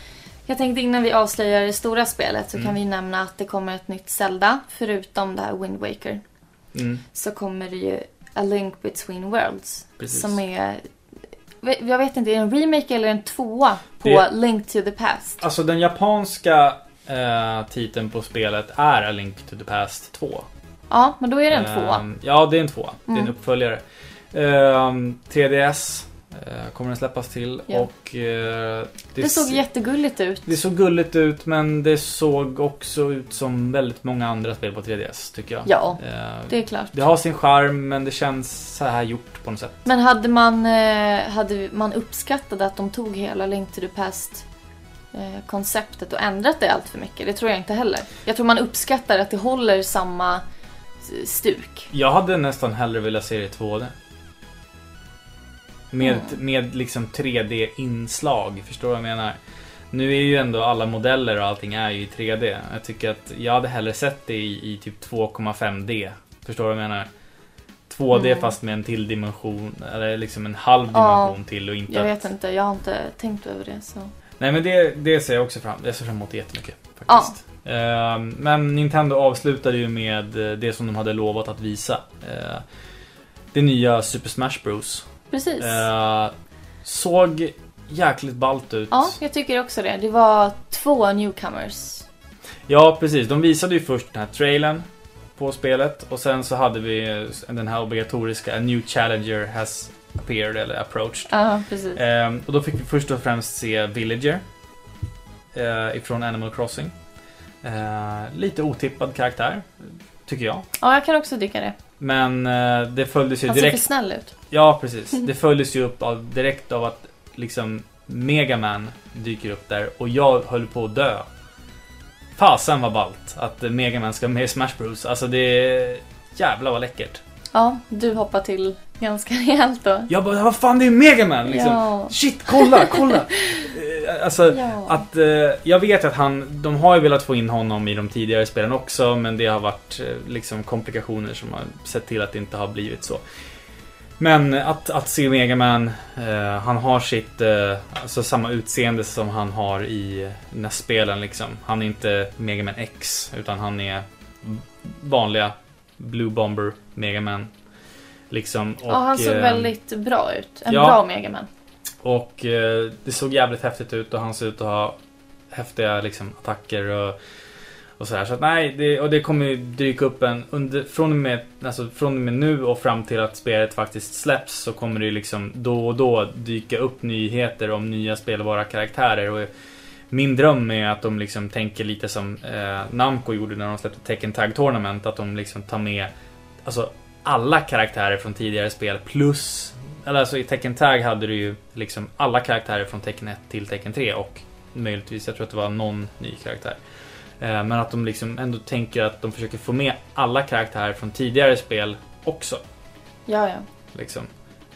Jag tänkte innan vi avslöjar det stora spelet så Mm. kan vi nämna att det kommer ett nytt Zelda. Förutom det här Wind Waker. Mm, Så kommer det ju A Link Between Worlds. precis. Som är... Jag vet inte, är det en remake eller en tvåa på Det- Link to the Past? Alltså den japanska eh, titeln på spelet är A Link to the Past 2. Ja, men då är det en tvåa. Ehm, ja, det är en tvåa. Det är en Mm. uppföljare. Ehm, 3DS eh, kommer den släppas till Ja. och eh, Det såg se- jättegulligt ut. det såg gulligt ut men det såg också ut som väldigt många andra spel på 3DS tycker jag. Ja, Eh, det är klart. det har sin charm men det känns så här gjort på något sätt. Men hade man, eh, hade man uppskattat att de tog hela Link to the Past eh, konceptet och ändrat det allt för mycket? Det tror jag inte heller. Jag tror man uppskattar att det håller samma s- stuk. Jag hade nästan hellre velat se det i 2D. Med, Mm. med liksom 3D-inslag, förstår du vad jag menar? Nu är ju ändå alla modeller och allting är ju i 3D. Jag tycker att jag hade hellre sett det i, i typ 2,5D. Förstår du vad jag menar? 2D Mm. fast med en till dimension, eller liksom en halv Ja, dimension till och inte... Jag vet inte, jag har inte tänkt över det. Så. Nej men det, det ser jag också fram Jag ser fram emot det jättemycket. Faktiskt. Ehm, men Nintendo avslutade ju med eh, det som de hade lovat att visa. Eh, det nya Super Smash Bros. Precis. Eh, såg jäkligt ballt ut. Ja, jag tycker också det. Det var två newcomers. Ja, precis. De visade ju först den här trailern på spelet och sen så hade vi den här obligatoriska A new challenger has appeared eller approached. Ja, precis. Ehm, och då fick vi först och främst se Villager eh, ifrån Animal Crossing. Eh, lite otippad karaktär, tycker jag. Ja, jag kan också tycka det. Men eh, det följdes ju Han ser för direkt... snäll ut. Ja, precis. Det följdes ju upp av, direkt av att liksom Megaman dyker upp där och jag höll på att dö. Fasen vad ballt att Megaman ska med i Smash Bros. Alltså det är... Jävlar vad läckert. Ja, du hoppar till ganska rejält då. Jag bara, vad fan det är Megaman liksom. Ja. Shit, kolla, kolla! *laughs* Eh, alltså, Ja. att... eh, jag vet att han... De har ju velat få in honom i de tidigare spelen också, men det har varit eh, liksom komplikationer som har sett till att det inte har blivit så. Men att, att se Megaman, eh, han har sitt, eh, alltså samma utseende som han har i den här spelen liksom. Han är inte Megaman X, utan han är vanliga Blue Bomber Megaman. Liksom. Och, ja, han såg eh, väldigt bra ut. En ja. bra Megaman. och eh, det såg jävligt häftigt ut och han ser ut att ha häftiga liksom, attacker och, och sådär. Så att nej, det, och det kommer ju dyka upp en... Under, från, och med, alltså, från och med nu och fram till att spelet faktiskt släpps så kommer det ju liksom då och då dyka upp nyheter om nya spelbara karaktärer. Och min dröm är att de liksom tänker lite som eh, Namco gjorde när de släppte Tekken Tag Tournament. Att de liksom tar med alltså, alla karaktärer från tidigare spel plus eller alltså i Tekken Tag hade du ju liksom alla karaktärer från Tekken 1 till Tekken 3 och möjligtvis, jag tror att det var någon ny karaktär. Eh, Men att de liksom ändå tänker att de försöker få med alla karaktärer från tidigare spel också. Ja, ja. Liksom.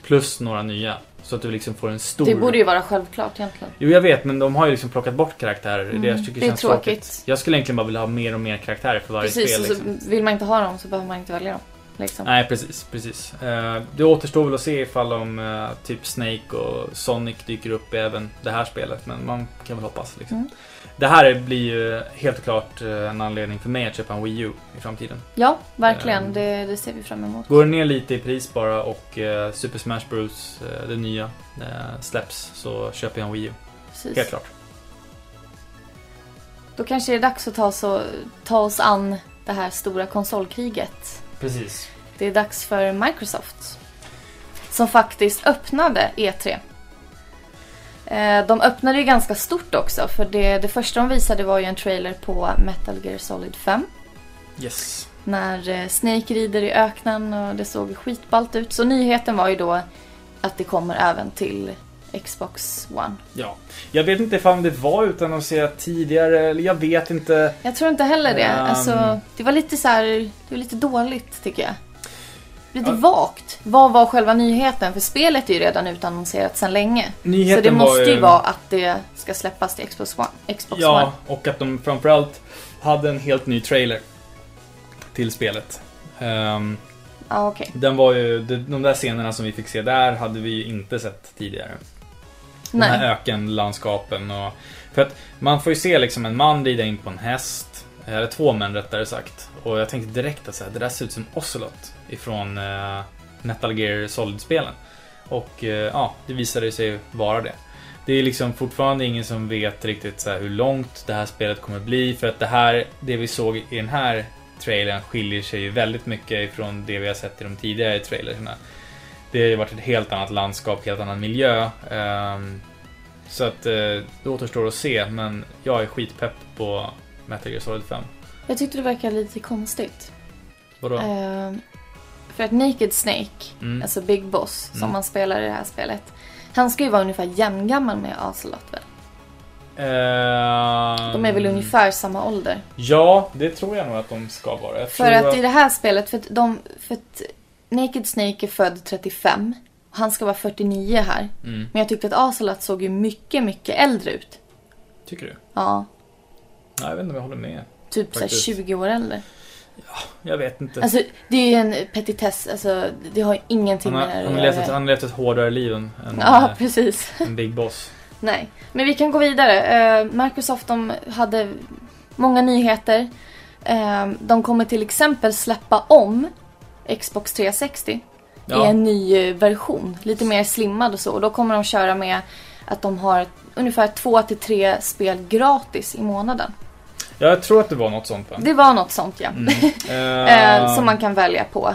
Plus några nya. Så att du liksom får en stor... Det borde ju vara självklart egentligen. Jo, jag vet, men de har ju liksom plockat bort karaktärer. Är det jag tycker Mm, det är känns tråkigt. Jag skulle egentligen bara vilja ha mer och mer karaktärer för varje Precis, spel. och Liksom. vill man inte ha dem så behöver man inte välja dem. Liksom. Nej, precis. precis. Eh, det återstår väl att se ifall om eh, typ Snake och Sonic dyker upp i även det här spelet. Men man kan väl hoppas. Liksom. Mm. Det här blir ju helt klart eh, en anledning för mig att köpa en Wii U i framtiden. Ja, verkligen. Ehm. Det, det ser vi fram emot. Går det ner lite i pris bara och eh, Super Smash Bros, eh, det nya, eh, släpps så köper jag en Wii U. Precis. Helt klart. Då kanske det är dags att ta, så, ta oss an det här stora konsolkriget. Precis. Det är dags för Microsoft. Som faktiskt öppnade E3. Eh, De öppnade ju ganska stort också för det, det första de visade var ju en trailer på Metal Gear Solid 5. Yes. När eh, Snake rider i öknen och det såg skitballt ut. Så nyheten var ju då att det kommer även till Xbox One. Ja. Jag vet inte ifall det var utannonserat tidigare, eller jag vet inte. Jag tror inte heller det. Ehm. Alltså, det var lite så här, det var lite dåligt tycker jag. Lite vagt. Vad var själva nyheten? För spelet är ju redan utannonserat sedan länge. Nyheten så det måste ju vara att det ska släppas till Xbox One. Xbox Ja, One. och att de framförallt hade en helt ny trailer till spelet. Ehm, Ja, okej. den var ju, de, där scenerna som vi fick se där hade vi ju inte sett tidigare. De här Nej. ökenlandskapen och... För att man får ju se liksom en man rida in på en häst. Eller två män rättare sagt. Och jag tänkte direkt att så här, det där ser ut som Ocelot ifrån eh, Metal Gear Solid-spelen. Och eh, ja, det visade sig vara det. Det är liksom fortfarande ingen som vet riktigt så hur långt det här spelet kommer bli. För att det här, det vi såg i den här trailern skiljer sig ju väldigt mycket ifrån det vi har sett i de tidigare trailerna. Det har ju varit ett helt annat landskap, helt annan miljö. Ehm, så att eh, det återstår att se, men jag är skitpepp på Metal Gear Solid 5. Jag tyckte det verkade lite konstigt. Vadå? Ehm, för att Naked Snake, Mm. alltså Big Boss, som Mm. man spelar i det här spelet. Han ska ju vara ungefär jämngammal med Ocelot väl? Ehm, De är väl ungefär samma ålder? Ja, det tror jag nog att de ska vara. För tror att i det här spelet, för att, de, för att Naked Snake är född 35. Och han ska vara 49 här. Mm. Men jag tyckte att Ocelot såg ju mycket, mycket äldre ut. Tycker du? Ja, Nej, jag vet inte om jag håller med. typ såhär Faktiskt. 20 år äldre. Jag vet inte. Alltså, det är ju en petitess. Alltså, det har ingenting han, har, med det han, levt ett, han har levt ett hårdare liv än, än Ja, eh, precis. en Big Boss. Nej, men vi kan gå vidare. Eh, Microsoft de hade många nyheter. Eh, de kommer till exempel släppa om Xbox 360 i Ja, en ny version. Lite mer slimmad och så. Och då kommer de köra med att de har ungefär två till tre spel gratis i månaden. Jag tror att det var något sånt va? Det var något sånt ja. Mm. *laughs* Eh, som man kan välja på.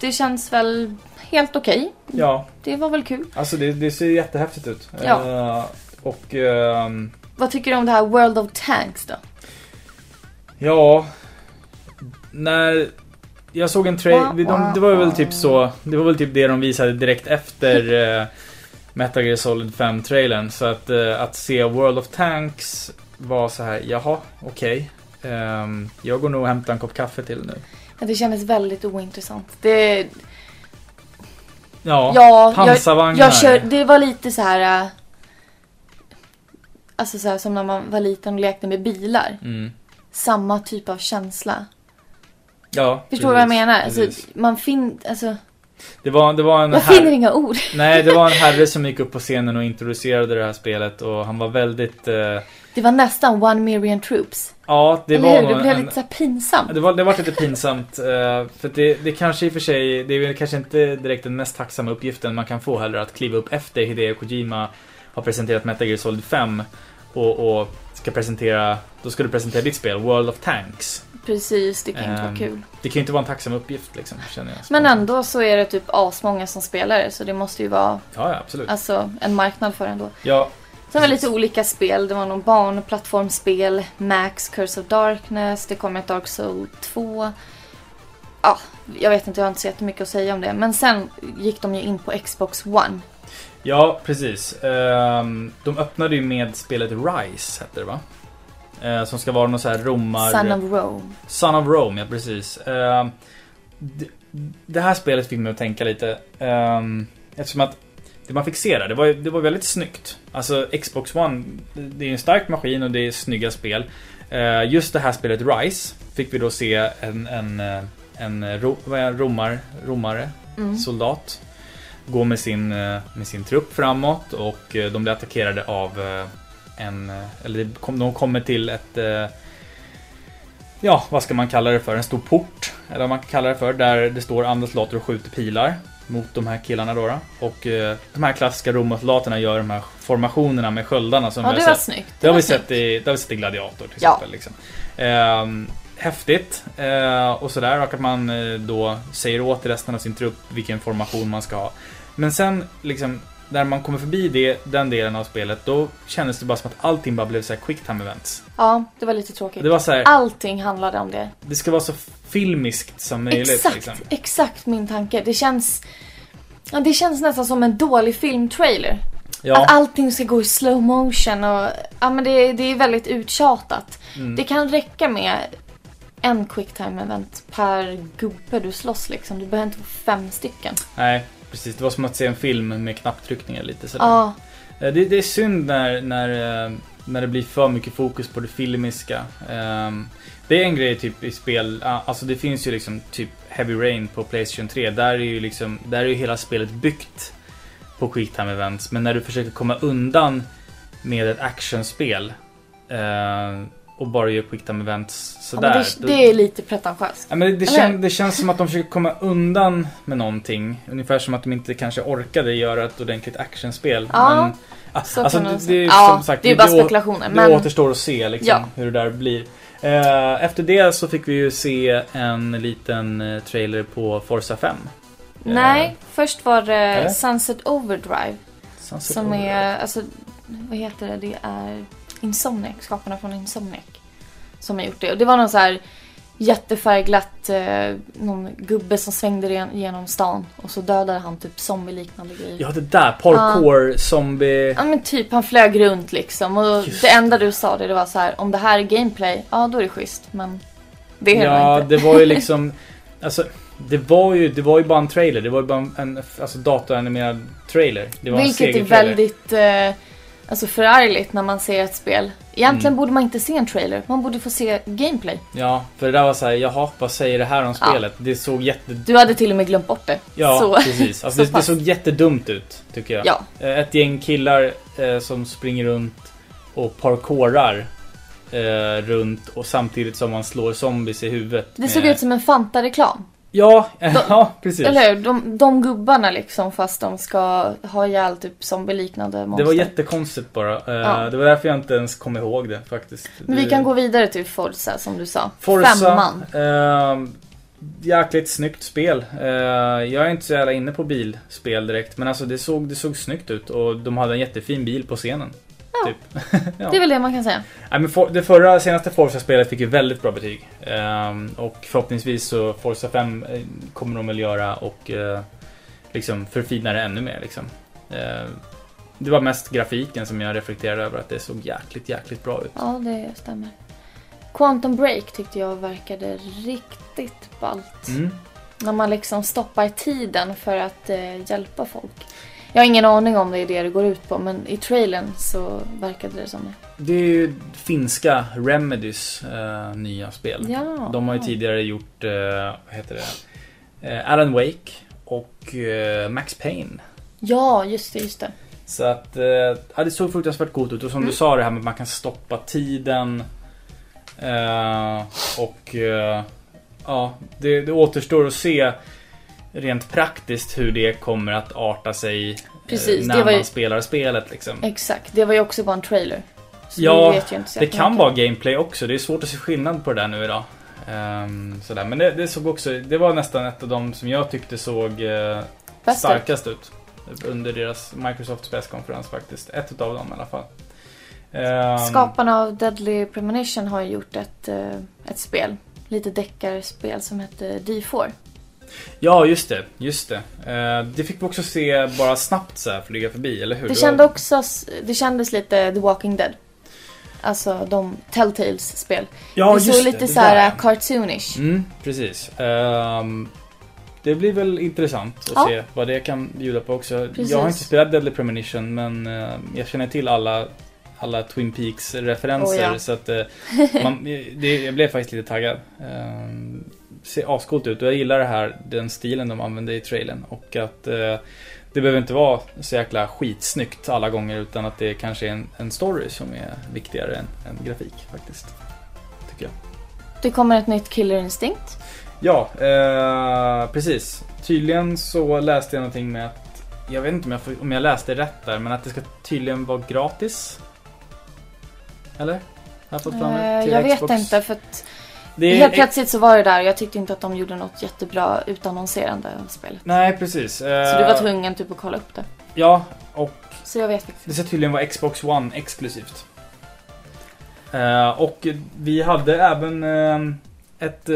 Det känns väl helt okej. Ja, Det var väl kul. alltså det, det ser jättehäftigt ut. Ja. Eh, och ehm, Vad tycker du om det här World of Tanks då? ja, när jag såg en trailer, de, det var väl typ så, det var väl typ det de visade direkt efter *laughs* eh, Metal Gear Solid 5-trailern. Så att, att se World of Tanks var så här, jaha, okej. Ehm, jag går nog och hämtar en kopp kaffe till nu. Ja, Det kändes väldigt ointressant. Det, Ja, ja, jag, pansarvagnar. jag kör, det var lite så här. äh, Alltså så här som när man var liten och lekte med bilar. Mm. Samma typ av känsla. Ja, Förstår du vad jag menar? Alltså, man fin, alltså, Det var, det var en jag finner inga ord. Nej, det var en herre som gick upp på scenen och introducerade det här spelet och han var väldigt... Eh, Det var nästan One Million Troops. ja, det Eller var hur? Det blev en, lite så pinsamt. det var, det var lite pinsamt. eh, för det, det kanske i och för sig, det är kanske inte direkt den mest tacksamma uppgiften man kan få heller att kliva upp efter Hideo Kojima har presenterat Metal Gear Solid 5 och, och ska presentera, då ska du presentera ditt spel, World of Tanks. Precis, det kan inte vara Ehm, kul. Det kan ju inte vara en tacksam uppgift liksom, känner jag. Men ändå så är det typ asmånga som spelar det, så det måste ju vara Ja, ja, absolut. alltså, en marknad för det ändå. Ja, Sen var det lite olika spel. Det var någon barnplattformsspel, Max, Curse of Darkness, det kom ett Dark Soul 2. ja, jag vet inte, jag har inte så jättemycket att säga om det. Men sen gick de ju in på Xbox One. Ja, precis. Ehm, de öppnade ju med spelet Rise, hette det va? Eh, som ska vara någon så här romar... Son of Rome. Son of Rome, ja precis. Ehm, det, här spelet fick mig att tänka lite. Um, eftersom att det man fick se där, det var, det var väldigt snyggt. Alltså Xbox One, det är en stark maskin och det är snygga spel. Uh, just det här spelet Rise fick vi då se en, en, eh, en, ro, romar, romare, mm. soldat gå med sin, eh, med sin trupp framåt och de blir attackerade av en, eller de kommer till ett ja, vad ska man kalla det för? En stor port, eller vad man kan kalla det för, där det står andra soldater och skjuter pilar mot de här killarna då. då. Och eh, de här klassiska romarsoldaterna gör de här formationerna med sköldarna som ja, det sett. Snyggt. Det, det har vi sett i, det har vi sett i Gladiator till ja. exempel. Liksom. Eh, häftigt eh, och sådär och att man eh, då säger åt resten av sin trupp vilken formation man ska ha. Men sen liksom när man kommer förbi det, den delen av spelet, då kändes det bara som att allting bara blev så här quick time events. Ja, det var lite tråkigt. Det var så här, allting handlade om det. Det ska vara så filmiskt som möjligt. Exakt, liksom. exakt min tanke. Det känns, ja, det känns nästan som en dålig filmtrailer. Ja. Att allting ska gå i slow motion och ja, men det, det är väldigt uttjatat. Mm. Det kan räcka med en quick time event per gubbe du slåss liksom. Du behöver inte få fem stycken. Nej, Precis, det var som att se en film med knapptryckningar lite sådär. Ja. Eh, det, det är synd när, när, eh, när det blir för mycket fokus på det filmiska. Det är en grej typ i spel, alltså det finns ju liksom typ Heavy Rain på Playstation 3. Där är ju liksom, där är ju hela spelet byggt på quicktime events. Men när du försöker komma undan med ett actionspel eh, och bara gör quicktime events sådär. Ja, det, det, är lite pretentiöst. Ja, men det, kän, det, känns som att de försöker komma undan med någonting. Ungefär som att de inte kanske orkade göra ett ordentligt actionspel. Ja, men, så alltså, det, det, är ja, sagt, det är bara spekulationer. Det, men... återstår att se liksom, ja. hur det där blir. Eh, efter det så fick vi ju se en liten eh, trailer på Forza 5. Nej, eh, först var det Sunset Overdrive. Sunset som Overdrive. är, alltså, vad heter det? Det är Insomniac, skaparna från Insomniac. Som har gjort det. Och det var någon så här jättefärgglatt, eh, någon gubbe som svängde genom stan och så dödade han typ zombie-liknande grejer. Ja det där, parkour, ja. zombie... Ja men typ, han flög runt liksom och Just det enda du sa det, det var så här, om det här är gameplay, ja då är det schysst men det är det Ja, det var ju *laughs* liksom, alltså det var ju, det var ju bara en trailer, det var ju bara en alltså, datoranimerad trailer. Det var Vilket en är väldigt eh, alltså förargligt när man ser ett spel. Egentligen mm. borde man inte se en trailer, man borde få se gameplay. Ja, för det där var såhär, jaha, vad säger det här om spelet? Ja. Det såg jätte... Du hade till och med glömt bort det. Ja, så. precis. Alltså, *laughs* det, det, såg jättedumt ut, tycker jag. Ja. Eh, ett gäng killar eh, som springer runt och parkourar eh, runt och samtidigt som man slår zombies i huvudet. Det såg ut som en Fanta-reklam. Ja, de, ja precis. Eller hur? De, de gubbarna liksom fast de ska ha ihjäl typ zombie-liknande monster. Det var jättekonstigt bara. Eh, ja. Det var därför jag inte ens kom ihåg det faktiskt. Men vi kan gå vidare till Forza som du sa. Forza, Femman. Eh, jäkligt snyggt spel. Eh, jag är inte så jävla inne på bilspel direkt. Men alltså det såg, det såg snyggt ut och de hade en jättefin bil på scenen. Typ. *laughs* ja. Det är väl det man kan säga. Nej, men for, det förra, senaste Forza-spelet fick ju väldigt bra betyg. Um, och förhoppningsvis så Forza 5 eh, kommer de väl göra och uh, liksom förfina det ännu mer. Liksom. Uh, det var mest grafiken som jag reflekterade över att det såg jäkligt, jäkligt bra ut. Ja, det stämmer. Quantum Break tyckte jag verkade riktigt ballt. Mm. När man liksom stoppar tiden för att uh, hjälpa folk. Jag har ingen aning om det är det det går ut på men i trailern så verkade det som det. Det är ju finska Remedys uh, nya spel. Ja. De har ju tidigare gjort, uh, vad heter det, uh, Alan Wake och Max Payne. Ja, just det, just det. Så att, ja det såg fruktansvärt coolt ut och som mm. du sa det här med att man kan stoppa tiden. och ja, det, det återstår att se rent praktiskt hur det kommer att arta sig eh, Precis, när man ju... spelar spelet. Liksom. Exakt, det var ju också bara en trailer. Så ja, det kan vara gameplay också. Det är svårt att se skillnad på det där nu idag. Um, sådär. Men det, det, såg också, det var nästan ett av de som jag tyckte såg uh, starkast ut. Under deras Microsofts presskonferens faktiskt. Ett av dem i alla fall. Um, Skaparna av Deadly Premonition har ju gjort ett, uh, ett spel lite deckarspel som hette D4. Ja, just det. Just det. Eh, det fick vi också se bara snabbt så här flyga förbi, eller hur? Det, kände också, det kändes lite The Walking Dead. Alltså de Telltales spel. ja, det såg lite det, så här cartoonish. Mm, precis. Ehm, det blir väl intressant att Ja. se vad det kan bjuda på också. Precis. Jag har inte spelat Deadly Premonition men eh, jag känner till alla, alla Twin Peaks-referenser Oh, ja. så att eh, man, *laughs* det, jag blev faktiskt lite taggad. Um, ser ascoolt ut och jag gillar det här, den stilen de använder i trailern och att eh, det behöver inte vara så jäkla skitsnyggt alla gånger utan att det kanske är en, en story som är viktigare än, än grafik faktiskt. Tycker jag. Det kommer ett nytt Killer Instinct. Ja, eh, precis. Tydligen så läste jag någonting med att, jag vet inte om jag, får- om jag läste rätt där, men att det ska tydligen vara gratis. Eller? Har jag fått fram det? Eh, Till jag vet Xbox? inte för att Det helt plötsligt så var det där och jag tyckte inte att de gjorde något jättebra utannonserande av spelet. Nej, precis. Så du var Eh, tvungen typ att kolla upp det. Ja, och Så jag vet faktiskt det ska tydligen vara Xbox One exklusivt. Eh, och vi hade även eh, ett...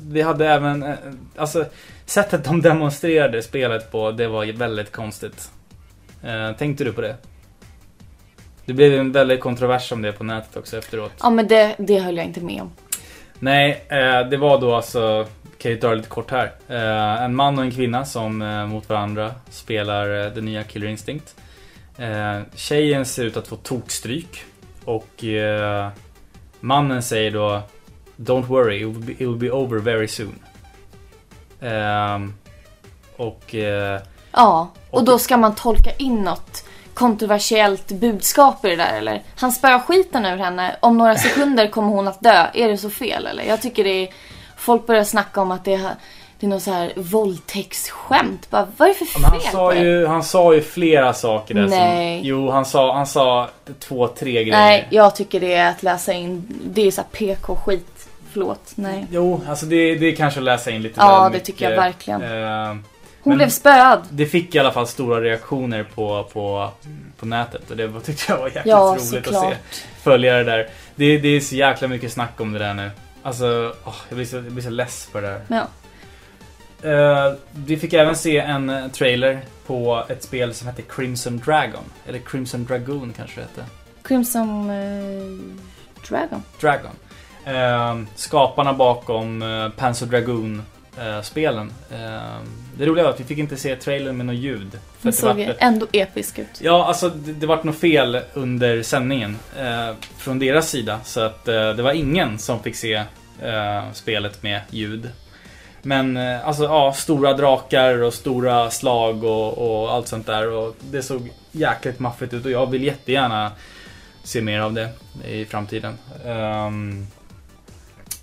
vi hade även... alltså, sättet de demonstrerade spelet på, det var väldigt konstigt. Tänkte du på det? Det blev en väldigt kontrovers om det på nätet också efteråt. Ja men det, det höll jag inte med om. Nej, eh, det var då alltså, kan jag dra lite kort här. Eh, en man och en kvinna som eh, mot varandra spelar eh, det nya Killer Instinct. Tjejen ser ut att få tokstryk. Och mannen säger då Don't worry, it will be, it will be over very soon. Och Ja, och Och- då ska man tolka in något kontroversiellt budskap i det där eller? Han spöar skiten ur henne, om några sekunder kommer hon att dö. Är det så fel eller? Jag tycker det är... Folk börjar snacka om att det är, det är något så här våldtäktsskämt. Bara, vad är det för men han fel sa, ju, han sa ju flera saker där Nej. som... Jo, han sa, han sa två, tre grejer. Nej, jag tycker det är att läsa in... Det är så PK-skit. Förlåt, nej. Jo, alltså det, det är kanske att läsa in lite Ja, det mycket. tycker jag verkligen. Eh, Hon men- blev spöad. det fick i alla fall stora reaktioner på, på, på nätet och det var, *laughs* tyckte jag var jäkligt Ja, roligt att såklart. se. Följa det där. Det, det är så jäkla mycket snack om det där nu. Alltså, åh, jag, blir så, jag blir så less på det där. Ja. Eh, vi fick även se en eh, trailer på ett spel som heter Crimson Dragon. Eller Crimson Dragoon kanske det hette. Crimson eh, Dragon. Dragon. Eh, skaparna bakom eh, Panzer Dragoon eh, spelen. Eh, det roliga var att vi fick inte se trailern med något ljud. För Den att det var- såg ändå episk ut. Ja, alltså det, det vart något fel under sändningen eh, från deras sida. Så att eh, det var ingen som fick se eh, spelet med ljud. Men eh, alltså ja, stora drakar och stora slag och, och allt sånt där. Och det såg jäkligt maffigt ut och jag vill jättegärna se mer av det i framtiden. Um,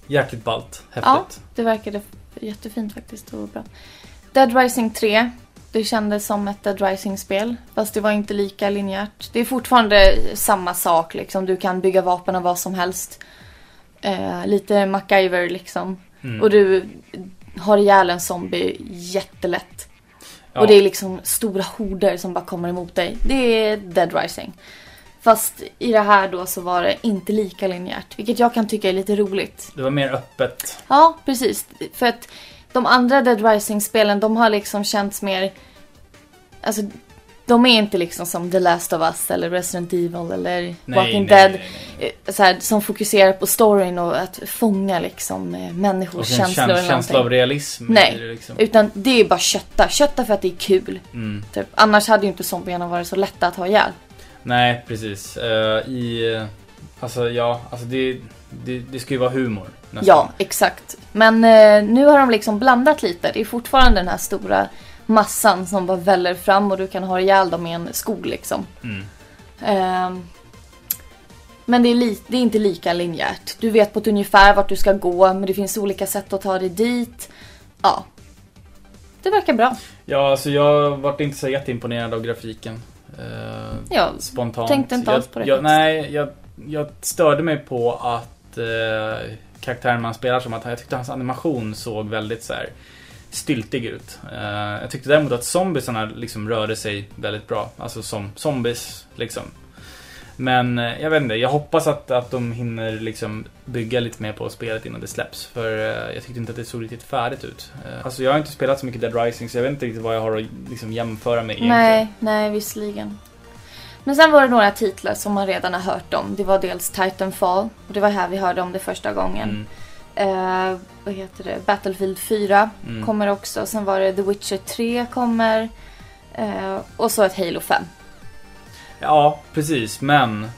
jäkligt ballt, häftigt. Ja. Det verkade jättefint faktiskt och bra. Dead Rising 3. Det kändes som ett Dead Rising-spel. Fast det var inte lika linjärt. Det är fortfarande samma sak liksom. Du kan bygga vapen av vad som helst. Eh, lite MacGyver liksom. Mm. Och du har ihjäl en zombie jättelätt. Ja. Och det är liksom stora horder som bara kommer emot dig. Det är Dead Rising. Fast i det här då så var det inte lika linjärt. Vilket jag kan tycka är lite roligt. Det var mer öppet. Ja, precis. För att de andra Dead Rising-spelen, de har liksom känts mer... Alltså, de är inte liksom som The Last of Us eller Resident Evil eller Walking Dead. nej, nej. eh, Så här, som fokuserar på storyn och att fånga liksom eh, människors Och känslor käns- eller känsla av realism. Nej. det Liksom. Utan det är bara kötta. Kötta för att det är kul. Mm. Typ. Annars hade ju inte zombierna varit så lätta att ha ihjäl. Nej, precis. Eh, I... eh, Alltså ja, alltså det, det, det ska ju vara humor. nästan. Ja, exakt. Men eh, nu har de liksom blandat lite. Det är fortfarande den här stora massan som bara väller fram och du kan ha ihjäl dem i en skog liksom. Mm. Ehm, men det är, li- det är inte lika linjärt. Du vet på ett ungefär vart du ska gå, men det finns olika sätt att ta dig dit. Ja. Det verkar bra. Ja, alltså jag vart inte så jätteimponerad av grafiken. Eh, Ja, spontant. tänkte inte alls på det Jag, nej, jag, jag störde mig på att eh, karaktären man spelar som, att jag tyckte hans animation såg väldigt så här styltig ut. Eh, jag tyckte däremot att zombiesarna liksom rörde sig väldigt bra. Alltså som zombies liksom. Men eh, jag vet inte, jag hoppas att, att de hinner liksom bygga lite mer på spelet innan det släpps. För eh, jag tyckte inte att det såg riktigt färdigt ut. Eh, Alltså jag har inte spelat så mycket Dead Rising så jag vet inte riktigt vad jag har att liksom jämföra med egentligen. Nej, nej visserligen. Men sen var det några titlar som man redan har hört om. Det var dels Titanfall och det var här vi hörde om det första gången. Mm. Eh, vad heter det? Battlefield 4 Mm. kommer också. Sen var det The Witcher 3 kommer. Eh, och så ett Halo 5. Ja, precis. Men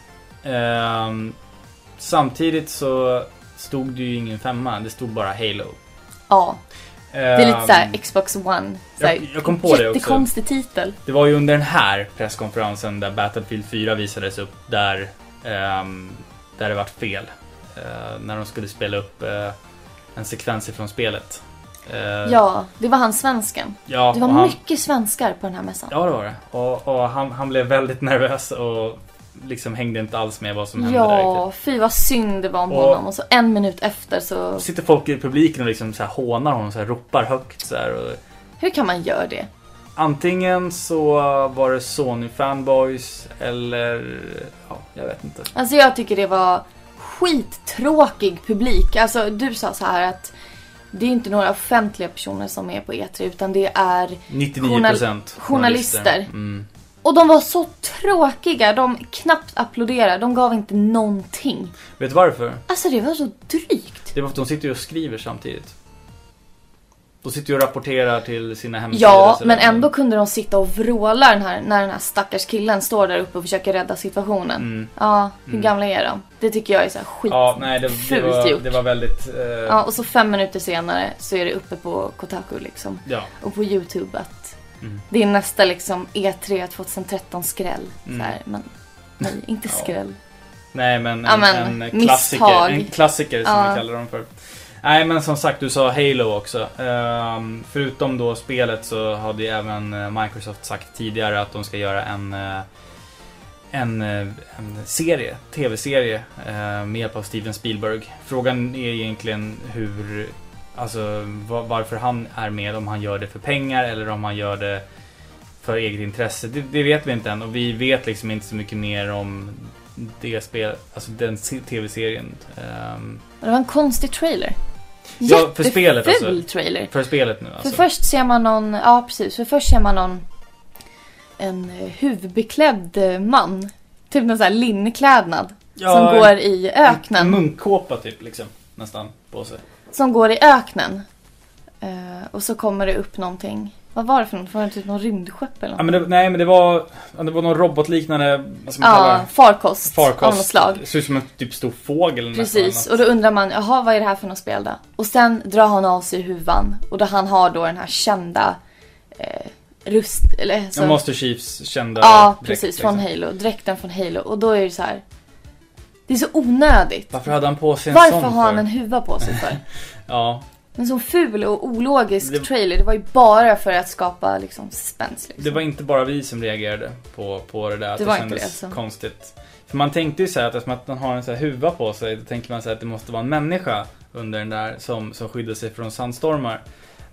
ehm, samtidigt så stod det ju ingen femma. Det stod bara Halo. Ja, det är lite såhär Ehm, Xbox One. Såhär, jag, jag kom på det också. Jättekonstig titel. Det var ju under den här presskonferensen där Battlefield 4 visades upp där, ehm, där det vart fel. Eh, när de skulle spela upp eh, en sekvens ifrån spelet. Eh, Ja, det var han svensken. ja, Det var han, mycket svenskar på den här mässan. Ja, det var det. Och, och han, han blev väldigt nervös och liksom hängde inte alls med vad som hände där Ja, fy vad synd det var om Och- honom. Och så en minut efter så... Sitter folk i publiken och liksom så här hånar honom, så här ropar högt så här. Och Hur kan man göra det? antingen så var det Sony fanboys eller ja, jag vet inte. Alltså jag tycker det var skittråkig publik. Alltså du sa så här att det är inte några offentliga personer som är på E3 utan det är 99% journalister. Mm. Och de var så tråkiga, de knappt applåderade, de gav inte någonting. Vet du varför? Alltså det var så drygt. Det var för att de sitter och skriver samtidigt. De sitter ju och rapporterar till sina hemsidor. Ja, men ändå kunde de sitta och vråla den här, när den här stackars killen står där uppe och försöker rädda situationen. Mm. Ja, hur Mm. gamla är de? Det tycker jag är så här skit. Ja, nej det, det, var, gjort. det var väldigt... eh, Ja, och så fem minuter senare så är det uppe på Kotaku liksom. ja. Och på YouTube att Mm. det är nästa liksom E3 2013 skräll. Mm. Så här, men nej, inte *laughs* Ja. skräll. Nej men, Ja, en, men, en klassiker, misstag. en klassiker som Ja. vi kallar dem för. Nej men som sagt, du sa Halo också. Ehm, förutom då spelet så hade ju även eh, Microsoft sagt tidigare att de ska göra en eh, en, eh, en serie, tv-serie med hjälp av Steven Spielberg. Frågan är egentligen hur, alltså varför han är med, om han gör det för pengar eller om han gör det för eget intresse. Det, det vet vi inte än och vi vet liksom inte så mycket mer om det spel, alltså den tv-serien. Ehm. Det var en konstig trailer. Ja, för spelet alltså. Trailer. för spelet nu För alltså. först ser man någon, ja precis, för först ser man någon en eh, huvudbeklädd eh, man. Typ någon sån här linneklädnad. som går i En öknen. munkkåpa typ liksom, nästan på sig. Som går i öknen. Eh, och så kommer det upp någonting. Vad var det för något? Var det typ någon rymdskepp eller Ja, något? men det, nej men det var, ja, det var någon robotliknande, vad man Ja, det? farkost, av något Farkost. slag. Det ser ut som en typ stor fågel Precis, och då undrar man, jaha vad är det här för något spel då? Och sen drar han av sig huvan och då han har då den här kända eh, rust... Eller, så, Ja, Master Chiefs kända ja, dräkt, precis, från liksom. Halo. Dräkten från Halo. Och då är det så här. Det är så onödigt. Varför hade han på sig en Varför sån har han för? en huva på sig för? *laughs* Ja, En så ful och ologisk Det- trailer. Det var ju bara för att skapa liksom spänst. Liksom. det var inte bara vi som reagerade på, på det där. Att Det det, var kändes det, alltså. konstigt. För man tänkte ju så här att eftersom att han har en så här huva på sig, då tänker man så att det måste vara en människa under den där som, som skyddar sig från sandstormar.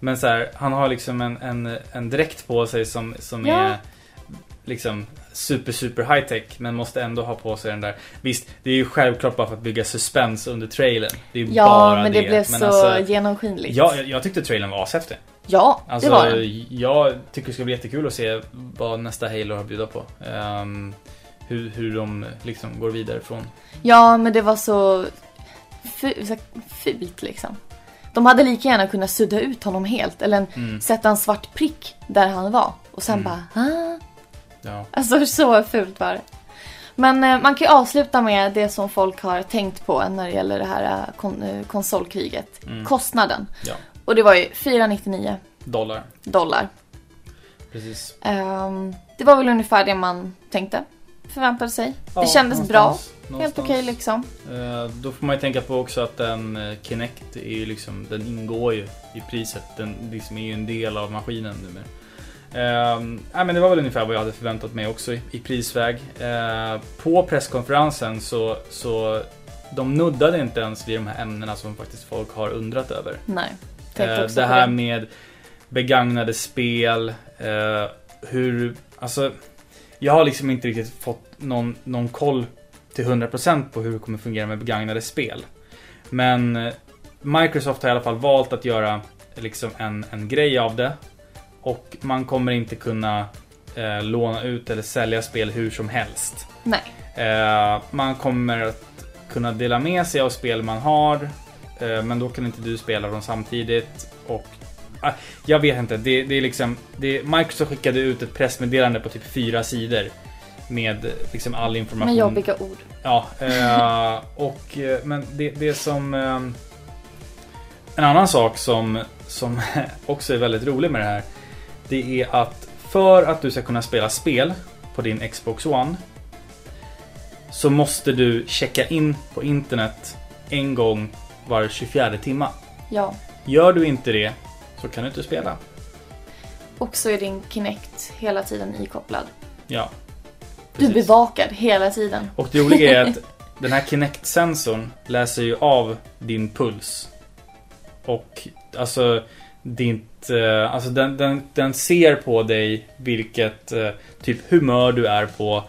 Men så här, han har liksom en, en, en dräkt på sig som, som Ja. är liksom super super high tech men måste ändå ha på sig den där. Visst, det är ju självklart bara för att bygga suspense under trailern. Det är Ja, bara men det blev men så alltså, genomskinligt. Ja, jag, jag tyckte trailern var ashäftig. Ja, Alltså, det var den. jag tycker det ska bli jättekul att se vad nästa Halo har att bjuda på. Ehm, hur, hur de liksom går vidare från. Ja, men det var så, fu- så fult liksom. De hade lika gärna kunnat sudda ut honom helt eller en, Mm, sätta en svart prick där han var och sen Mm. bara ah. Ja. Alltså så fult var det. Men eh, man kan ju avsluta med det som folk har tänkt på när det gäller det här eh, kon- eh, konsolkriget. Mm. Kostnaden. Ja. Och det var ju 499 Dollar. dollar. Precis. Ehm, det var väl ungefär det man tänkte, förväntade sig. det kändes bra. Helt okej liksom. Eh, då får man ju tänka på också att den eh, Kinect är ju liksom, den ingår ju i priset. Den liksom är ju en del av maskinen numera. Uh, nej, men det var väl ungefär vad jag hade förväntat mig också i, i prisväg. Eh, på presskonferensen så, så de nuddade inte ens vid de här ämnena som faktiskt folk har undrat över. Nej, också det här det. med begagnade spel, hur, alltså Jag har liksom inte riktigt fått någon, någon koll till 100% på hur det kommer fungera med begagnade spel. Men eh, Microsoft har i alla fall valt att göra liksom en, en grej av det. Och man kommer inte kunna eh, låna ut eller sälja spel hur som helst. Nej. Eh, man kommer att kunna dela med sig av spel man har. Eh, men då kan inte du spela dem samtidigt. Och ah, jag vet inte. Det, det är liksom, det, Microsoft skickade ut ett pressmeddelande på typ fyra sidor. Med liksom all information. Med jobbiga ord. Ja, eh, och eh, men det, det som... Eh, en annan sak som, som *laughs* också är väldigt rolig med det här. Det är att för att du ska kunna spela spel på din Xbox One. Så måste du checka in på internet en gång var 24 timma. Ja. Gör du inte det så kan du inte spela. Och så är din Kinect hela tiden ikopplad. Ja. Du är precis. bevakad hela tiden. Och det roliga är att *laughs* den här Kinect-sensorn läser ju av din puls. Och alltså, eh, alltså den, den, den ser på dig vilket eh, typ humör du är på.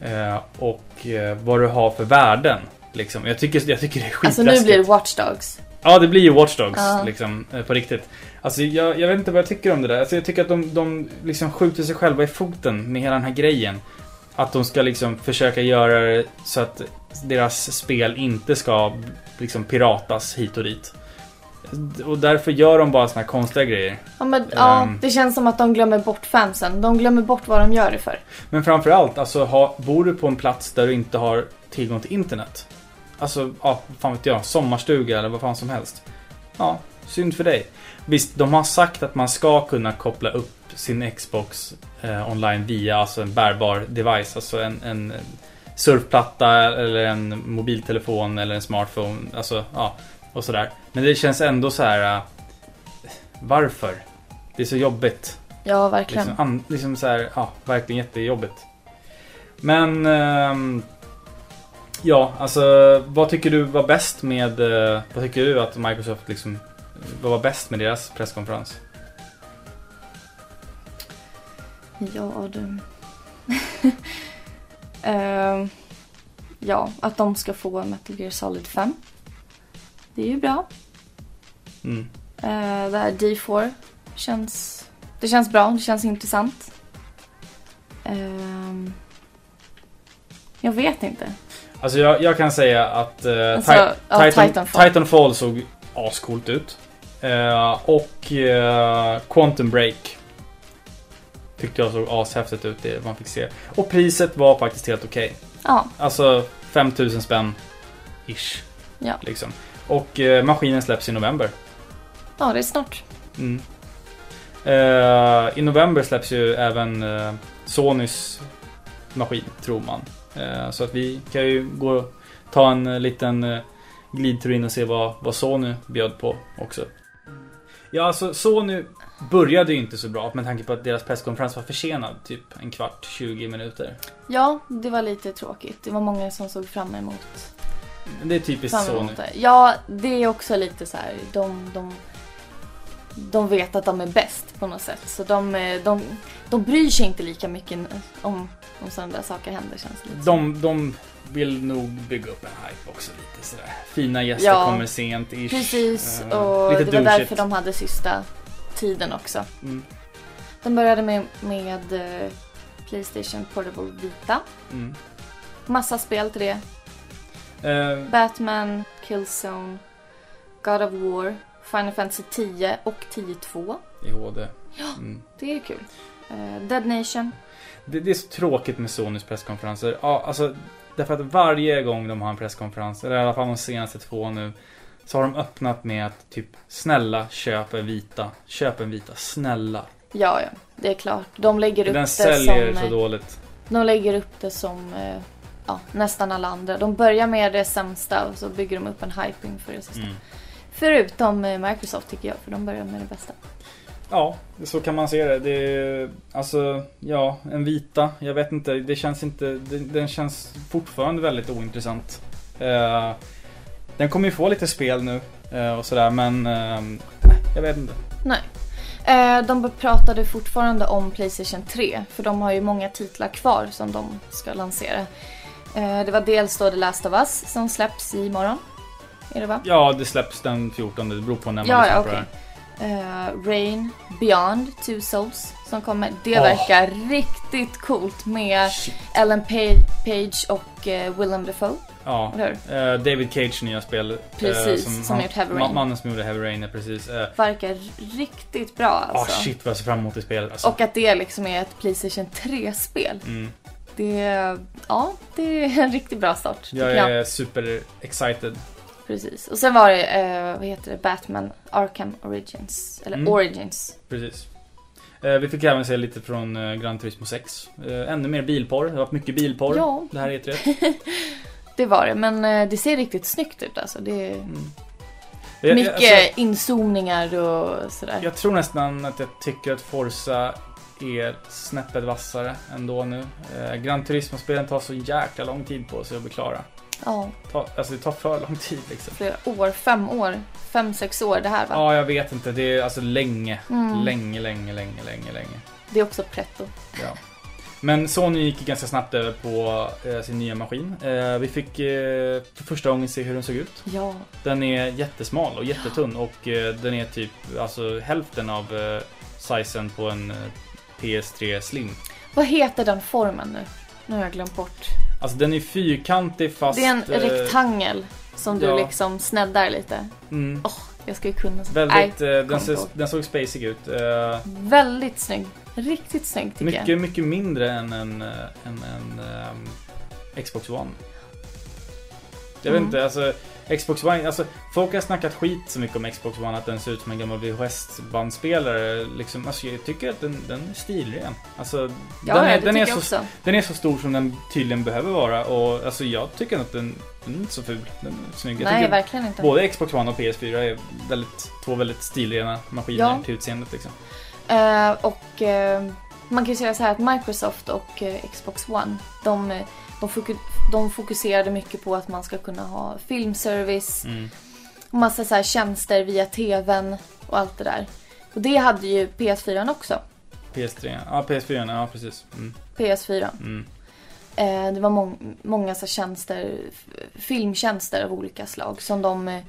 eh, Och eh, vad du har för värden. Liksom. Jag, tycker, jag tycker det är Alltså skitläskigt. nu blir det Watch Dogs. Ja, det blir ju Watch Dogs Ja. liksom, eh, på riktigt. Alltså, jag, jag vet inte vad jag tycker om det där. Alltså, jag tycker att de, de liksom skjuter sig själva i foten med hela den här grejen. Att de ska liksom försöka göra det så att deras spel inte ska liksom piratas hit och dit. Och därför gör de bara såna här konstiga grejer. Ja, men, ja, Ehm. det känns som att de glömmer bort fansen. De glömmer bort vad de gör det för. Men framförallt, alltså, ha, bor du på en plats där du inte har tillgång till internet. Alltså, ja, fan vet jag, sommarstuga eller vad fan som helst. Ja, synd för dig. Visst, de har sagt att man ska kunna koppla upp sin Xbox eh, online via alltså en bärbar device. Alltså en, en surfplatta eller en mobiltelefon eller en smartphone. Alltså, ja, och sådär. Men det känns ändå så här. eh, varför? Det är så jobbigt. Ja, verkligen. Liksom, an, liksom så här, ja, verkligen jättejobbigt. Men... ehm, ja, alltså vad tycker du var bäst med... eh, vad tycker du att Microsoft liksom... Vad var bäst med deras presskonferens? Ja, du. *laughs* Ehm, ja, att de ska få Metal Gear Solid 5. Det är ju bra. Mm. Uh, det här D4 känns... Det känns bra, det känns intressant. Ehm, jag vet inte. Alltså jag, jag kan säga att uh, Alltså, ja, Titanfall. Titanfall såg ascoolt ut. Eh, och eh, Quantum Break tyckte jag såg ashäftigt ut det man fick se. Och priset var faktiskt helt okej. Ja, Alltså 5000 spänn ish. Ja. Liksom. Och eh, maskinen släpps i november. ja det är snart. Mm. Eh, I november släpps ju även eh, Sonys maskin, tror man. Eh, så att vi kan ju gå och ta en eh, liten eh, glidtur in och se vad, vad Sony bjöd på också. Ja, alltså Sony började ju inte så bra med tanke på att deras presskonferens var försenad typ en kvart, 20 minuter. Ja, det var lite tråkigt. Det var många som såg fram emot, Men det är typiskt Sony. Ja, det är också lite så här. De, de, de vet att de är bäst på något sätt. Så de, eh, de, de bryr sig inte lika mycket om, om sådana där saker händer känns det lite som. De, de vill nog bygga upp en hype också lite sådär. Fina gäster Ja. kommer sent ish. Precis, Eh, och lite det var douchigt. därför de hade sista tiden också. Mm, De började med, med eh, Playstation Portable Vita. mm. Massa spel till det. Eh, Batman, Killzone, God of War, Final Fantasy 10 och 10-2. I HD. Mm. Det är kul. Eh, Dead Nation. Det, det är så tråkigt med Sonys presskonferenser. Ja, alltså, därför att varje gång de har en presskonferens, eller i alla fall de senaste två nu, så har de öppnat med att typ snälla köp en vita. Köp en vita, snälla. Ja, ja, det är klart. De lägger upp Den det säljer som... så eh, dåligt. De lägger upp det som ja, nästan alla andra. De börjar med det sämsta och så bygger de upp en hype inför det sista. Mm. Förutom eh, Microsoft tycker jag, för de börjar med det bästa. Ja, så kan man se det. det är, alltså, ja, en vita. Jag vet inte, det känns inte... det- Den känns fortfarande väldigt ointressant. Eh, den kommer ju få lite spel nu eh, och sådär, men... nej, jag vet inte. Nej. De pratade fortfarande om Playstation 3 för de har ju många titlar kvar som de ska lansera. Eh, det var dels då The Last of Us som släpps imorgon. Är det va? Ja, det släpps den 14, det beror på när man Ja, lyssnar ja på det här. Eh, Rain Beyond Two Souls som kommer. Det Åh. verkar riktigt coolt med Shit. Ellen Pa- Page och eh, Willem Dafoe. Ja. David Cage nya spel. Precis, som gjort Heavy Rain. Mannen som gjorde Heavy Rain, precis. Verkar riktigt bra ah, alltså. shit vad jag ser fram emot det spelet. Alltså. och att det liksom är ett Playstation 3-spel. Mm. Det, ja, det är en riktigt bra start. Jag jag. är super excited. Precis. Och sen var det, eh, vad heter det, Batman Arkham Origins. Eller Mm. Origins. Precis. Eh, vi fick även se lite från eh, Gran Turismo 6. Eh, ännu mer bilporr. Det har varit mycket bilporr. Ja, Det här är ett rätt. *laughs* det var det. Men eh, det ser riktigt snyggt ut alltså. Det är Mm. Jag, mycket jag, alltså, inzoomningar och sådär. jag tror nästan att jag tycker att Forza är snäppet vassare ändå nu. Eh, Gran Turismo-spelen tar så jäkla lång tid på sig att bli klara. Ja, Ta, alltså det tar för lång tid liksom. flera år, fem år, fem, sex år det här va? Ja, jag vet inte. Det är alltså länge. Mm. Länge, länge, länge, länge, länge. Det är också pretto. Ja. Men Sony gick ganska snabbt över på eh, sin nya maskin. Eh, vi fick eh, för första gången se hur den såg ut. Ja, Den är jättesmal och jättetunn och eh, den är typ alltså hälften av eh, sizen på en eh, PS3 Slim. vad heter den formen nu? Nu har jag glömt bort. Alltså den är fyrkantig fast... det är en eh, rektangel som du ja. liksom sneddar lite. Mm, Jag ska ju kunna så. väldigt, eh, den, ihåg. den såg spacig ut. Eh, Väldigt snygg. Riktigt snygg tycker jag. mycket, mycket mindre än en, eh, än en ehm, Xbox One. Jag vet Mm. inte, alltså Xbox One, alltså folk har snackat skit så mycket om Xbox One att den ser ut som en gammal VHS-bandspelare. Liksom, alltså jag tycker att den, den är stilren. Alltså, Ja, den, är, den, är så, också. den är så stor som den tydligen behöver vara och alltså jag tycker att den, den är inte så ful. Den är snygg. Nej, verkligen inte. både Xbox One och PS4 är väldigt, två väldigt stilrena maskiner Ja. till utseendet liksom. Eh, och eh, man kan ju säga så här att Microsoft och eh, Xbox One, de, de, de fokuserade mycket på att man ska kunna ha filmservice, Mm. och massa så här tjänster via TVn och allt det där. Och det hade ju PS4 också. PS3, ja PS4, ja precis. Mm. PS4. Mm. Eh, det var mång- många så tjänster, filmtjänster av olika slag som de eh,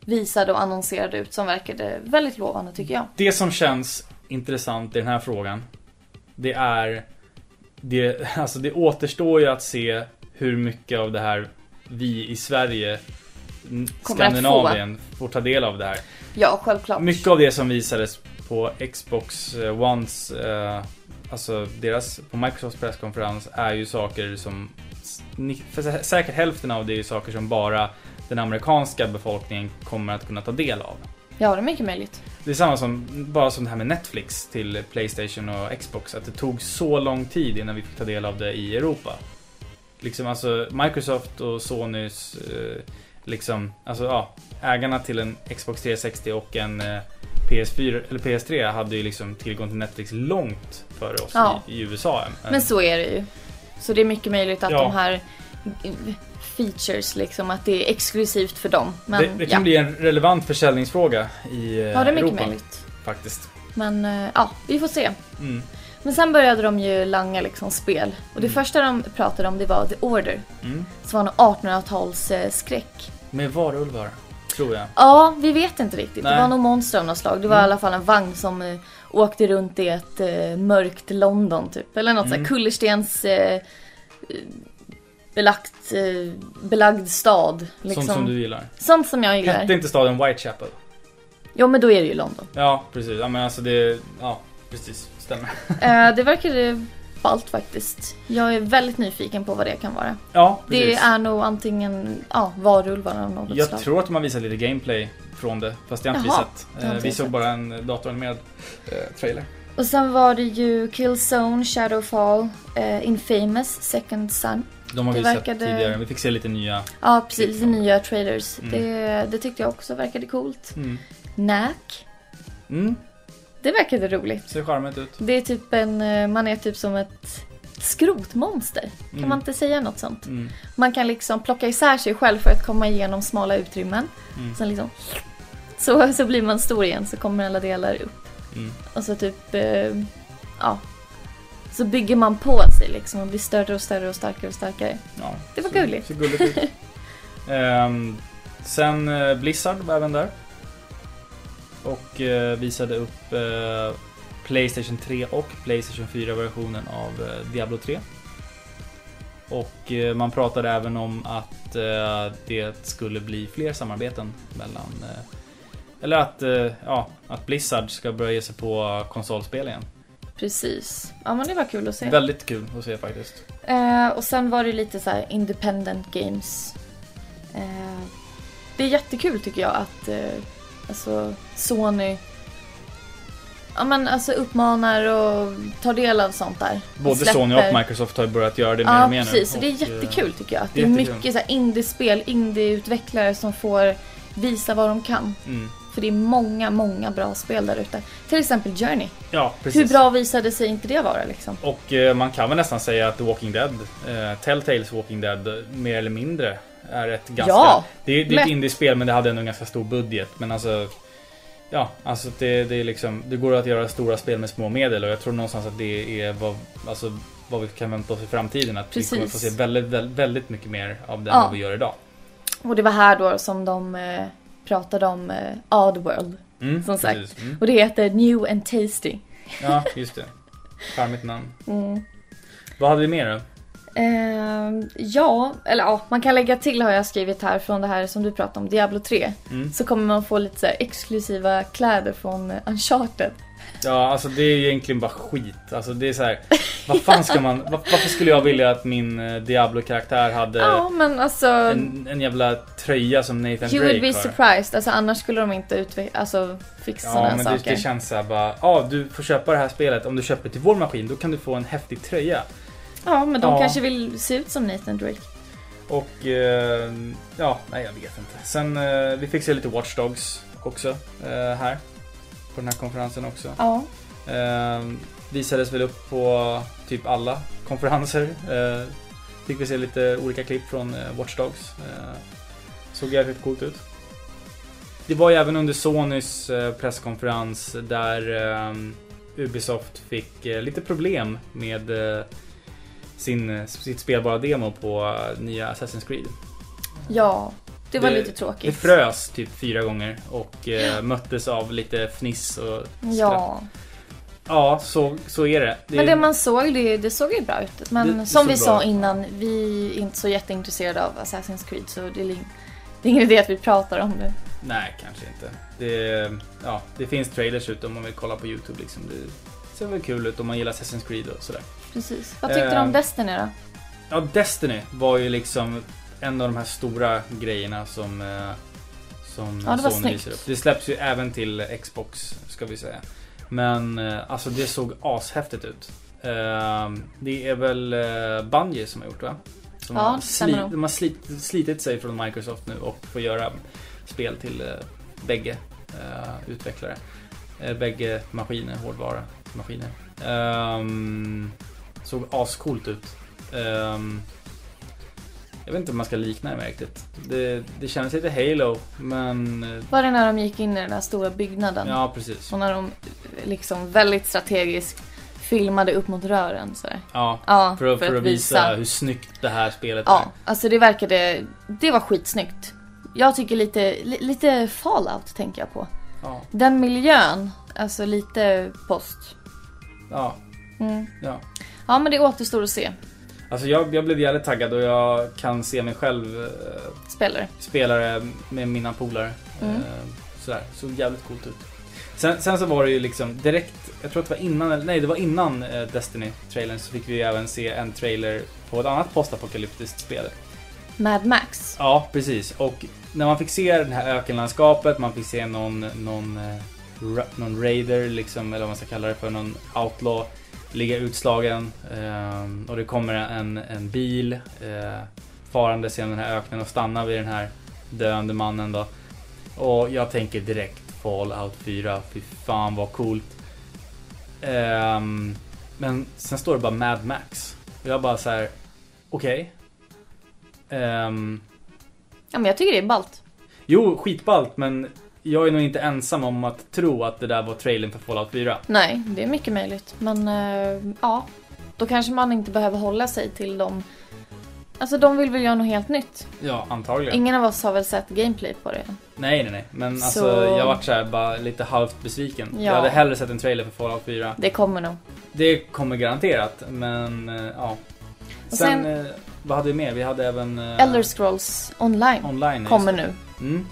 visade och annonserade ut som verkade väldigt lovande tycker jag. Det som känns intressant i den här frågan Det är det, alltså det återstår ju att se hur mycket av det här vi i Sverige Kommer. Skandinavien får ta del av det här. Ja, självklart. Mycket av det som visades på Xbox eh, Ones eh, Alltså deras, på Microsofts presskonferens är ju saker som för sä- Säkert hälften av det är ju saker som bara den amerikanska befolkningen kommer att kunna ta del av. Ja, det är mycket möjligt. Det är samma som, bara som det här med Netflix till Playstation och Xbox. Att det tog så lång tid innan vi fick ta del av det i Europa. Liksom alltså Microsoft och Sonys, eh, liksom, alltså ja, ägarna till en Xbox 360 och en eh, PS4 eller PS3 hade ju liksom tillgång till Netflix långt före oss Ja. i, i USA. Men, Men så är det ju. Så det är mycket möjligt att Ja. de här eh, features liksom, att det är exklusivt för dem. Men det, det kan ja. bli en relevant försäljningsfråga i eh, ja, det är mycket Europa möjligt. faktiskt. Men eh, ja, vi får se. Mm. Men sen började de ju langa liksom spel. Och det Mm. första de pratade om det var The Order. Mm. Som var någon 1800-tals eh, skräck. Med varulvar, tror jag. Ja, vi vet inte riktigt. Nej. Det var nog monster av något slag. Det var Mm. i alla fall en vagn som eh, åkte runt i ett eh, mörkt London typ. Eller något Mm. sånt kullerstens eh, belagt, eh, belagd stad. Liksom. Sånt som du gillar. Sånt som jag gillar. Hette inte staden Whitechapel? Jo, men då är det ju London. Ja, precis. Ja, men alltså det... Ja, precis. Stämmer. Eh, det verkar ballt faktiskt. Jag är väldigt nyfiken på vad det kan vara. Ja, Det precis. är nog antingen ja, varulvar av något Jag slag. tror att de har visat lite gameplay från det, fast det har inte Jaha, vi sett. det Eh, Vi såg sett. bara en datoranimerad eh, trailer. Och sen var det ju Killzone, Shadowfall, eh, Infamous, Second Son. De har Det vi sett verkade- tidigare. Vi fick se lite nya. Ja, precis. Det det. nya trailers. Mm. Det, det tyckte jag också verkade coolt. Mm. Knack. Mm, Det verkade roligt. ser charmigt ut. Det är typ en, eh, man är typ som ett skrotmonster. Kan Mm. man inte säga något sånt? Mm. Man kan liksom plocka isär sig själv för att komma igenom smala utrymmen. Mm. Sen liksom så, så blir man stor igen så kommer alla delar upp. Mm. Och så typ, eh, ja. Så bygger man på sig liksom och blir större och större och starkare och starkare. Ja, Det var så- gulligt. Så gulligt. *laughs* Ehm, sen eh, Blizzard var även där. Och eh, visade upp eh, Playstation 3 och Playstation 4-versionen av eh, Diablo 3. Och man pratade även om att det skulle bli fler samarbeten mellan... Eller att, ja, att Blizzard ska börja ge sig på konsolspel igen. Precis. Ja men det var kul att se. Väldigt kul att se faktiskt. Eh, och sen var det lite så här independent games. Eh, det är jättekul tycker jag att eh, alltså Sony Ja men alltså uppmanar och tar del av sånt där. Både släpper- Sony och Microsoft har börjat göra det mer Ja och mer nu. precis, och det är eh, jättekul tycker jag. Att det är jättekul. mycket så här indiespel, indieutvecklare som får visa vad de kan. Mm. För det är många, många bra spel där ute. Till exempel Journey. Ja, precis. Hur bra visade sig inte det vara liksom? Och eh, man kan väl nästan säga att The Walking Dead, eh, Telltales Walking Dead, mer eller mindre är ett ganska... Ja, det, är- det är ett indiespel men det hade ändå en ganska stor budget. Men alltså... Ja, alltså det, det är liksom... Det går att göra stora spel med små medel och jag tror någonstans att det är vad, alltså, vad vi kan vänta oss i framtiden. Att vi kommer Precis. få se väldigt, väldigt, väldigt mycket mer av det Ja. än vad vi gör idag. Och det var här då som de eh, pratade om eh, Oddworld. Mm, Som sagt. precis. Mm. Och det heter New and Tasty. Ja, just det. Charmigt namn. *laughs* Mm. Vad hade vi mer då? Ehm, ja, eller ja, man kan lägga till har jag skrivit här från det här som du pratade om, Diablo 3. Mm. Så kommer man få lite så exklusiva kläder från eh, Uncharted. Ja, alltså det är egentligen bara skit. Alltså det är så här. Vad fan ska man... var- Varför skulle jag vilja att min eh, Diablo-karaktär hade Ja, men alltså... en, en jävla tröja som Nathan You would Drake be har? surprised, alltså annars skulle de inte utveckla, alltså fixa Ja, sådana men det, saker. det känns såhär bara, ja du får köpa det här spelet. Om du köper till vår maskin, då kan du få en häftig tröja. Ja, men de Ja. kanske vill se ut som Nathan Drake. Och, eh, ja, nej jag vet inte. Sen, eh, vi fick se lite Watch Dogs också, eh, här. På den här konferensen också. Ja. Eh, visades väl upp på typ alla konferenser. Eh, fick vi se lite olika klipp från eh, Watch Dogs. Eh, såg jävligt coolt ut. Det var ju även under Sonys presskonferens där eh, Ubisoft fick lite problem med sin, sitt spelbara demo på eh, nya Assassin's Creed. Ja, det var Det- lite Det tråkigt. frös typ fyra gånger och eh, möttes av lite fniss och skratt. Ja, Ja, så, så är det. det men det man såg, det, det såg ju bra ut. Men Det- det som vi sa innan, vi är inte så jätteintresserade av Assassin's Creed så det är, det är ingen idé att vi pratar om det. Nej, kanske inte. Det, ja, det finns trailers ute om man vill kolla på YouTube. Liksom. Det ser väl kul ut om man gillar Assassin's Creed och sådär. Precis. Vad tyckte du Ehm. om Destiny då? Ja, Destiny var ju liksom en av de här stora grejerna som, eh, som Ja, Sony snyggt. visar upp. Det släpps ju även till Xbox, ska vi säga. Men eh, alltså det såg ashäftigt ut. Eh, det är väl eh, Bungie som har gjort va? Som Ja, har nog. de har slit, slitit sig från Microsoft nu och får göra spel till eh, bägge eh, utvecklare. Eh, bägge maskiner, hårdvara, maskiner. Ehm, såg ascoolt ut. Ehm, jag vet inte om man ska likna det med riktigt. Det, det känns lite Halo, men... eh, Var det när de gick in i den där stora byggnaden? Ja, precis. Och när de eh, liksom väldigt strategiskt filmade upp mot rören sådär. Ja, Ja, för, att- för att visa hur snyggt det här spelet Ja, alltså det verkade... Det var skitsnyggt. Jag tycker lite, li, lite Fallout tänker jag på. är. Ja, Den miljön, alltså lite post. ja, Mm. ja. Ja, men det återstår att se. Alltså jag, jag blev jävligt taggad och jag kan se mig själv eh, Spelare. spelare med mina polare. Mm. Eh, sådär, såg jävligt coolt ut. Sen, sen så var det ju liksom direkt, jag tror att det var innan, nej det var innan eh, Destiny-trailern så fick vi även se en trailer på ett annat postapokalyptiskt spel. Mad Max. Ja, precis. Och när man fick se det här ökenlandskapet, man fick se någon, någon, eh, någon raider liksom, eller vad man ska kalla det för, någon outlaw ligga utslagen. Eh, och det kommer en, en bil eh, farandes genom den här öknen och stannar vid den här döende mannen då. Och jag tänker direkt Fallout 4, fy fan vad coolt. Ehm, men sen står det bara Mad Max. Och jag bara så här: okej. Ehm, Ja, men jag tycker det är ballt. Jo, skitballt men jag är nog inte ensam om att tro att det där var trailern för Fallout 4. Nej, det är mycket möjligt. Men eh, ja, då kanske man inte behöver hålla sig till dem. Alltså de vill väl göra något helt nytt. Ja, antagligen. Ingen av oss har väl sett gameplay på det. Nej, nej, nej. Men Så- alltså, jag vart så här bara lite halvt besviken. Ja. Jag hade hellre sett en trailer för Fallout 4. Det kommer nog. Det kommer garanterat, men eh, ja. Och Sen, sen- eh, vad hade vi mer? Vi hade även... eh, Elder Scrolls online Online. kommer nu. Mm.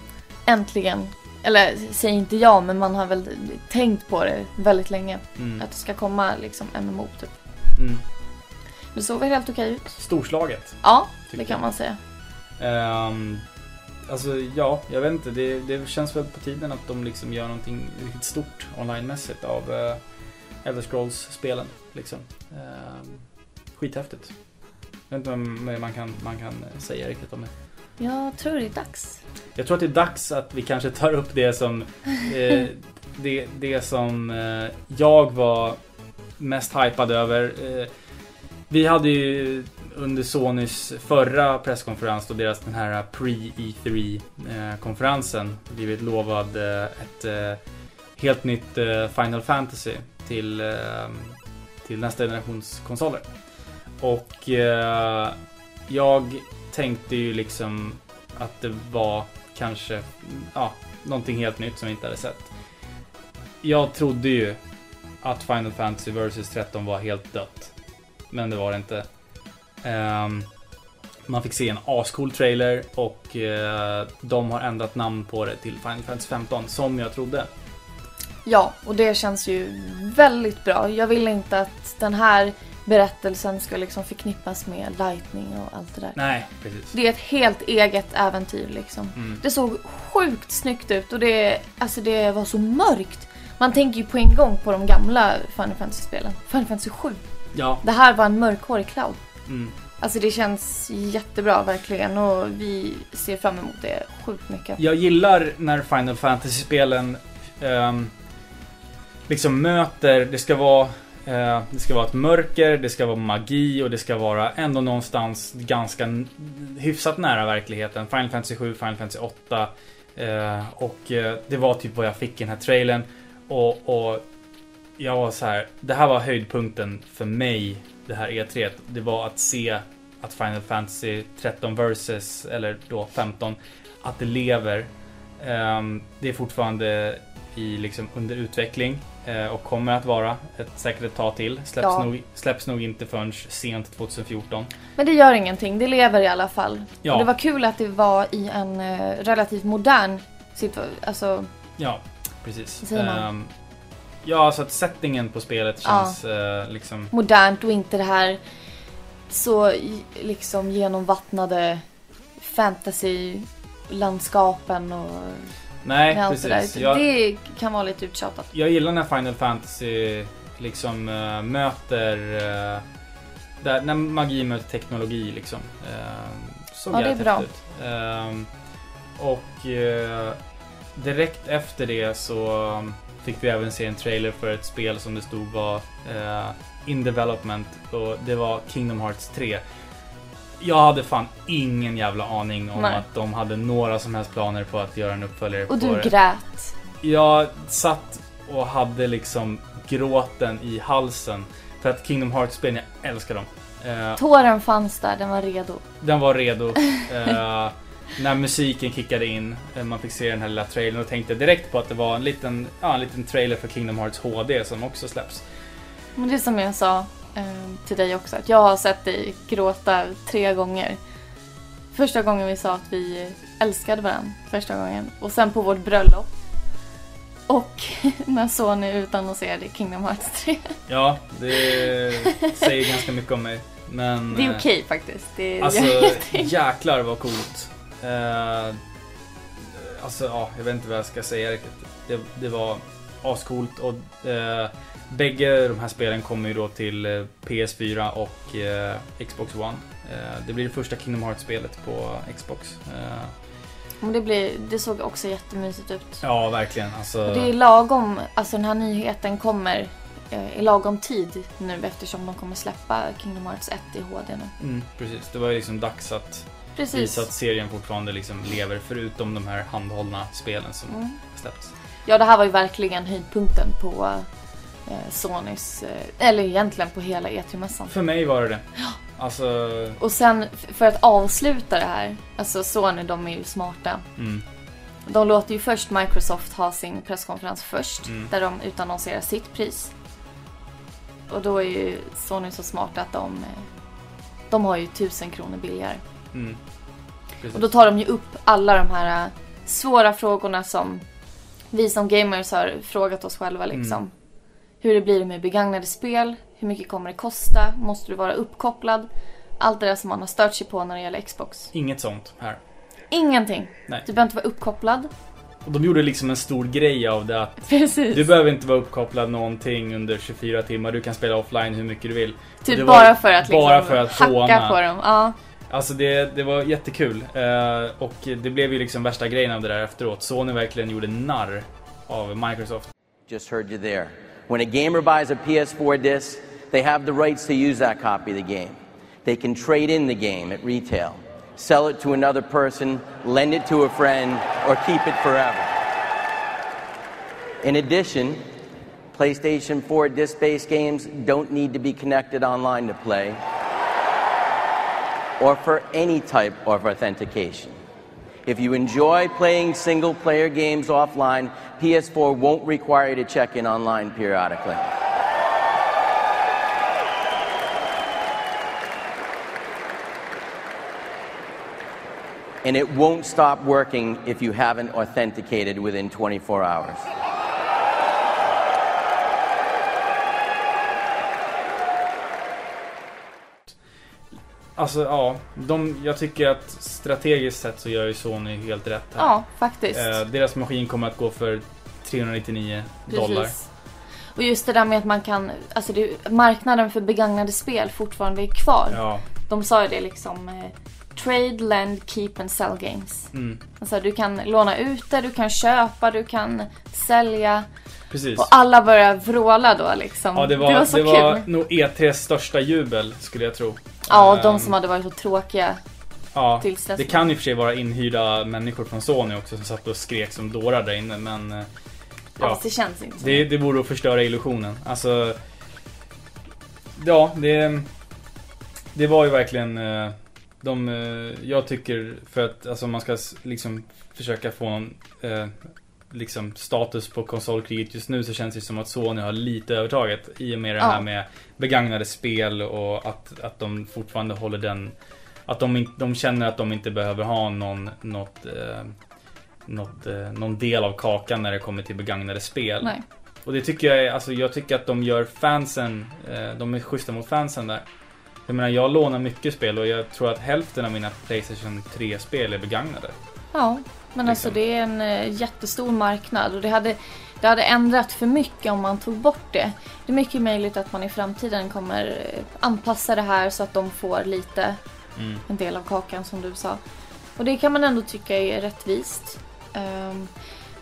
Äntligen. Eller säg inte ja, men man har väl tänkt på det väldigt länge. Mm. Att det ska komma liksom MMO typ. Mm. Det såg väl helt okej ut? Storslaget. Ja, det kan jag. man säga. Ehm, alltså, ja, jag vet inte. Det, det känns väl på tiden att de liksom gör någonting riktigt stort online-mässigt av uh, Elder Scrolls-spelen. Liksom. Um, skithäftigt. Jag vet inte vad man kan, man kan säga riktigt om det. Jag tror det är dags. Jag tror att det är dags att vi kanske tar upp det som *laughs* eh, det, det som eh, jag var mest hypad över. Eh, vi hade ju under Sonys förra presskonferens, då deras den här pre-E3 eh, konferensen, blivit lovad eh, ett eh, helt nytt Final Fantasy till, till nästa generations konsoler. Och jag tänkte ju liksom att det var kanske ja, någonting helt nytt som vi inte hade sett. Jag trodde ju att Final Fantasy vs. 13 var helt dött. Men det var det inte. Um, man fick se en ascool trailer och uh, de har ändrat namn på det till Final Fantasy 15 som jag trodde. Ja, och det känns ju väldigt bra. Jag vill inte att den här berättelsen ska liksom förknippas med Lightning och allt det där. Nej, precis. Det är ett helt eget äventyr liksom. Mm. Det såg sjukt snyggt ut och det, alltså det var så mörkt. Man tänker ju på en gång på de gamla Final Fantasy-spelen. Final Fantasy 7. Ja. Det här var en mörkhårig Cloud. Mm. Alltså det känns jättebra verkligen och vi ser fram emot det sjukt mycket. Jag gillar när Final Fantasy-spelen ehm, liksom möter, det ska vara Eh, det ska vara ett mörker, det ska vara magi och det ska vara ändå någonstans ganska hyfsat nära verkligheten. Final Fantasy 7, Final Fantasy 8 eh, och eh, det var typ vad jag fick i den här trailern. Och, och jag var så här, det här var höjdpunkten för mig, det här E3. Det var att se att Final Fantasy 13 versus, eller då 15, att det lever. Ehm, det är fortfarande i, liksom, under utveckling och kommer att vara ett, säkert ett tag till. Släpps, Ja. nog, släpps nog inte förrän sent 2014. Men det gör ingenting, det lever i alla fall. Ja. Och det var kul att det var i en eh, relativt modern situation. Alltså, Ja, precis. Ehm, ja, så att settingen på spelet känns eh, liksom... modernt och inte det här så liksom genomvattnade fantasy-landskapen och Nej, med allt det precis. där. Jag, Det kan vara lite uttjatat. jag gillar när Final Fantasy liksom eh, möter... eh, där, när magi möter teknologi liksom. Uh, såg Ja, det är bra. ut. Och eh, direkt efter det så fick vi även se en trailer för ett spel som det stod var eh, in development och det var Kingdom Hearts 3. Jag hade fan ingen jävla aning om Nej. att de hade några som helst planer på att göra en uppföljare Och på du det. grät. Jag satt och hade liksom gråten i halsen. För att Kingdom Hearts-spelen, jag älskar dem. Eh, Tåren fanns där, den var redo. den var redo. *laughs* Eh, när musiken kickade in, eh, man fick se den här lilla trailern och tänkte direkt på att det var en liten, ja, en liten trailer för Kingdom Hearts HD som också släpps. Men det är som jag sa till dig också, att jag har sett dig gråta tre gånger. Första gången vi sa att vi älskade varandra, första gången. Och sen på vårt bröllop. Och *laughs* när Sony utannonserade Kingdom Hearts 3. Ja, det säger ganska mycket om mig. Men... Det är eh, okej faktiskt. Det Alltså *laughs* jäklar vad coolt. Eh, alltså ja, jag vet inte vad jag ska säga riktigt. Det, det var ascoolt och eh, bägge de här spelen kommer ju då till eh, PS4 och eh, Xbox One. Eh, det blir det första Kingdom Hearts-spelet på Xbox. Eh, det, blir, det såg också jättemysigt ut. ja, verkligen. Alltså, det är lagom, alltså den här nyheten kommer eh, i lagom tid nu eftersom de kommer släppa Kingdom Hearts 1 i HD nu. mm, precis, det var ju liksom dags att Precis. visa att serien fortfarande liksom lever förutom de här handhållna spelen som Mm. släppts. Ja, det här var ju verkligen höjdpunkten på Sonys, eh, eller egentligen på hela E3-mässan. För mig var det det. Alltså, Och sen för att avsluta det här, alltså Sony de är ju smarta. mm, De låter ju först Microsoft ha sin presskonferens först, Mm. där de utannonserar sitt pris. Och då är ju Sony så smarta att de, eh, de har ju tusen kronor billigare. mm. Och då tar de ju upp alla de här eh, svåra frågorna som vi som gamers har frågat oss själva liksom. Hur det blir med begagnade spel, hur mycket kommer det kosta, måste du vara uppkopplad? Allt det där som man har stört sig på när det gäller Xbox. Inget sånt här. Ingenting. Nej. Du behöver inte vara uppkopplad. Och de gjorde liksom en stor grej av det att Precis. du behöver inte vara uppkopplad någonting under 24 timmar. Du kan spela offline hur mycket du vill. Typ det var bara för att liksom bara för att hacka håna. på dem. Ja. Alltså det, det var jättekul. Eh, och det blev ju liksom värsta grejen av det där efteråt. Sony verkligen gjorde narr av Microsoft. Just heard you there. When a gamer buys a PS4 disc, they have the rights to use that copy of the game. They can trade in the game at retail, sell it to another person, lend it to a friend, or keep it forever. In addition, PlayStation 4 disc based games don't need to be connected online to play or for any type of authentication. If you enjoy playing single player games offline, PS4 won't require you to check in online periodically. And it won't stop working if you haven't authenticated within 24 hours. Alltså ja, de, jag tycker att strategiskt sett så gör ju Sony helt rätt här. ja, faktiskt. Eh, deras maskin kommer att gå för 399 dollar. Precis. Och just det där med att man kan, alltså det, marknaden för begagnade spel fortfarande är kvar. Ja, De sa ju det liksom, eh, trade, lend, keep and sell games. mm, Alltså du kan låna ut det, du kan köpa, du kan sälja. Precis. Och alla börjar vråla då liksom. Ja, det var, det så var, kul. nog E3s största jubel skulle jag tro. Ja, de Ehm, som hade varit så tråkiga Ja, det kan och för sig vara inhyrda människor från Sony också som satt och skrek som dårar där inne, men... eh, Ja, Ja, det känns inte så. det, det att förstöra illusionen. Alltså... Ja, det... Det var ju verkligen... eh, De, eh, jag tycker för att alltså man ska liksom försöka få någon eh, liksom status på konsolkriget just nu så känns det som att Sony har lite övertaget i och med det Ja. här med begagnade spel och att, att de fortfarande håller den att de, de känner att de inte behöver ha någon, något, eh, något, eh, någon del av kakan när det kommer till begagnade spel. Nej. Och det tycker jag är, alltså jag tycker att de gör fansen, eh, de är schyssta mot fansen där. Jag menar, jag lånar mycket spel och jag tror att hälften av mina Playstation 3-spel är begagnade. Ja, men alltså Liksom. det är en eh, jättestor marknad och det hade, det hade ändrat för mycket om man tog bort det. Det är mycket möjligt att man i framtiden kommer eh, anpassa det här så att de får lite Mm. en del av kakan som du sa. Och det kan man ändå tycka är rättvist. Ehm,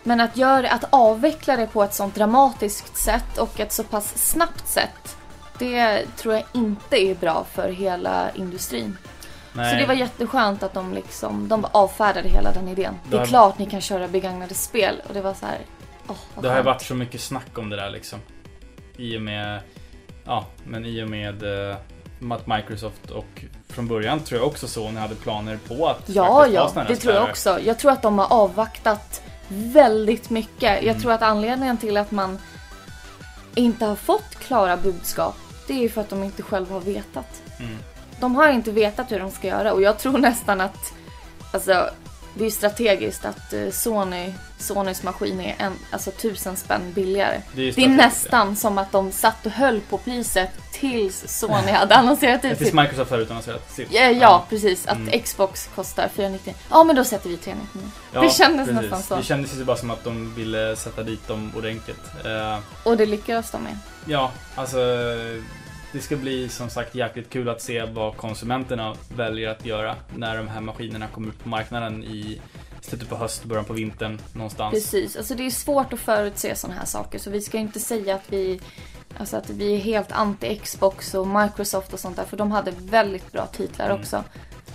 men att, göra, att avveckla det på ett sånt dramatiskt sätt och ett så pass snabbt sätt det tror jag inte är bra för hela industrin. Nej. Så det var jätteskönt att de liksom, de avfärdade hela den idén. Det Det är har- klart ni kan köra begagnade spel och det var så här. vad Det har ju varit så mycket snack om det där liksom. I och med, ja, men i och med eh, att Microsoft och från början tror jag också Sony hade planer på att Ja, ja, det tror jag också. Jag tror att de har avvaktat väldigt mycket. Jag Mm. tror att anledningen till att man inte har fått klara budskap, det är ju för att de inte själva har vetat. Mm. De har inte vetat hur de ska göra och jag tror *laughs* nästan att, alltså, det är ju strategiskt att eh, Sony, Sonys maskin är en, alltså tusen spänn billigare. Det är, Det är nästan som att de satt och höll på priset tills Sony hade *laughs* annonserat ut Tills. Microsoft har utannonserat sitt. Ja, ja, precis. Att Mm. Xbox kostar 499. Ja, men då sätter vi 399. Ja, det kändes precis. nästan så. Det kändes ju bara som att de ville sätta dit dem ordentligt. Eh, Och det lyckades de med. ja, alltså det ska bli som sagt jäkligt kul att se vad konsumenterna väljer att göra när de här maskinerna kommer ut på marknaden i slutet på höst, början på vintern någonstans. Precis. Alltså det är svårt att förutse sådana här saker. Så vi ska inte säga att vi, alltså att vi är helt anti Xbox och Microsoft och sånt där. För de hade väldigt bra titlar Mm. också.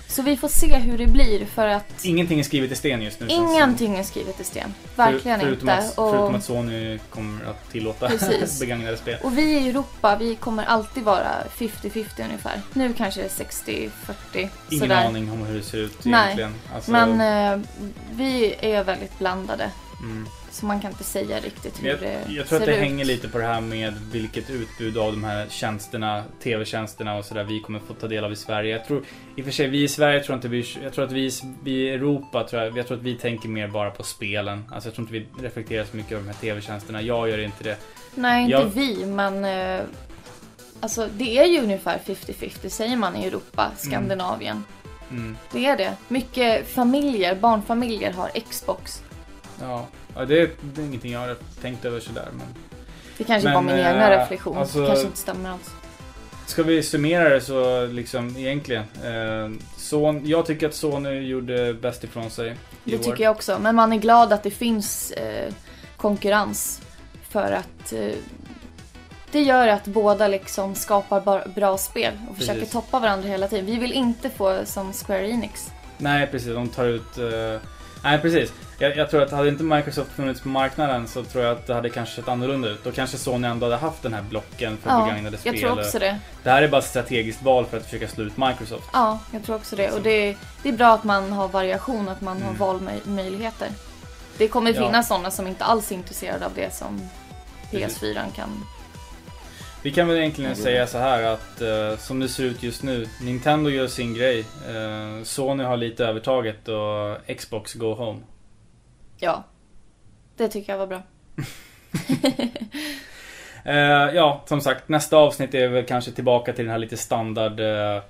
Så vi får se hur det blir för att Ingenting är skrivet i sten just nu. ingenting är skrivet i sten. Verkligen För, förutom inte. Att, Och- Förutom att Sony kommer att tillåta Precis. *laughs* begagnade spel. Och vi i Europa, vi kommer alltid vara 50-50 ungefär. Nu kanske det är 60-40. Ingen sådär. aning om hur det ser ut Nej, egentligen. Alltså, Men eh, vi är väldigt blandade. mm. Så man kan inte säga riktigt hur jag, det jag tror att ser det ut. hänger lite på det här med vilket utbud av de här tjänsterna, tv-tjänsterna och sådär vi kommer få ta del av i Sverige. Jag tror, i och för sig, vi i Sverige tror inte vi, jag tror att vi, vi i Europa, tror jag, jag tror att vi tänker mer bara på spelen. Alltså jag tror inte vi reflekterar så mycket över de här tv-tjänsterna. Jag gör inte det. Nej, inte Jag- vi, men eh, alltså det är ju ungefär 50-50 säger man i Europa, Skandinavien. Mm. Det är det. Mycket familjer, barnfamiljer har Xbox. Ja, ja det, är, det är ingenting jag har tänkt över sådär. Men Det kanske Men, bara min eh, egna reflektion. alltså- kanske inte stämmer alls. Ska vi summera det så liksom egentligen. Eh, Son, jag tycker att Sony gjorde bäst ifrån sig i Det år. tycker jag också. Men man är glad att det finns eh, konkurrens. För att eh, det gör att båda liksom skapar bra spel och försöker Precis. toppa varandra hela tiden. Vi vill inte få som Square Enix. Nej precis, de tar ut... eh, nej precis. Jag, jag tror att hade inte Microsoft funnits på marknaden så tror jag att det hade kanske sett annorlunda ut. Då kanske Sony ändå hade haft den här blocken för Ja, begagnade spel. jag tror också det. Det här är bara ett strategiskt val för att försöka slå ut Microsoft. Ja, jag tror också det. Och det, det är bra att man har variation, att man har Mm. valmöjligheter. Det kommer Ja. finnas sådana som inte alls är intresserade av det som Precis. PS4 kan. Vi kan väl egentligen Ja, säga så här att eh, som det ser ut just nu, Nintendo gör sin grej. Eh, Sony har lite övertaget och Xbox go home. Ja, det tycker jag var bra. *laughs* Eh, ja, som sagt, nästa avsnitt är väl kanske tillbaka till den här lite standard eh,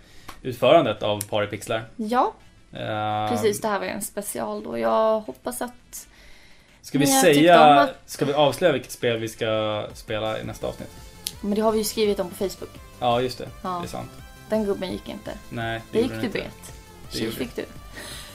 utförandet av Paripixlar. Ja, Eh, precis. Det här var ju en special då. Jag hoppas att... Ska vi säga, att- ska vi avslöja vilket spel vi ska spela i nästa avsnitt? Men det har vi ju skrivit om på Facebook. Ja, just det. Ja, Det är sant. den gubben gick inte. Nej, Det gick gjorde du bet. Det gjorde fick du.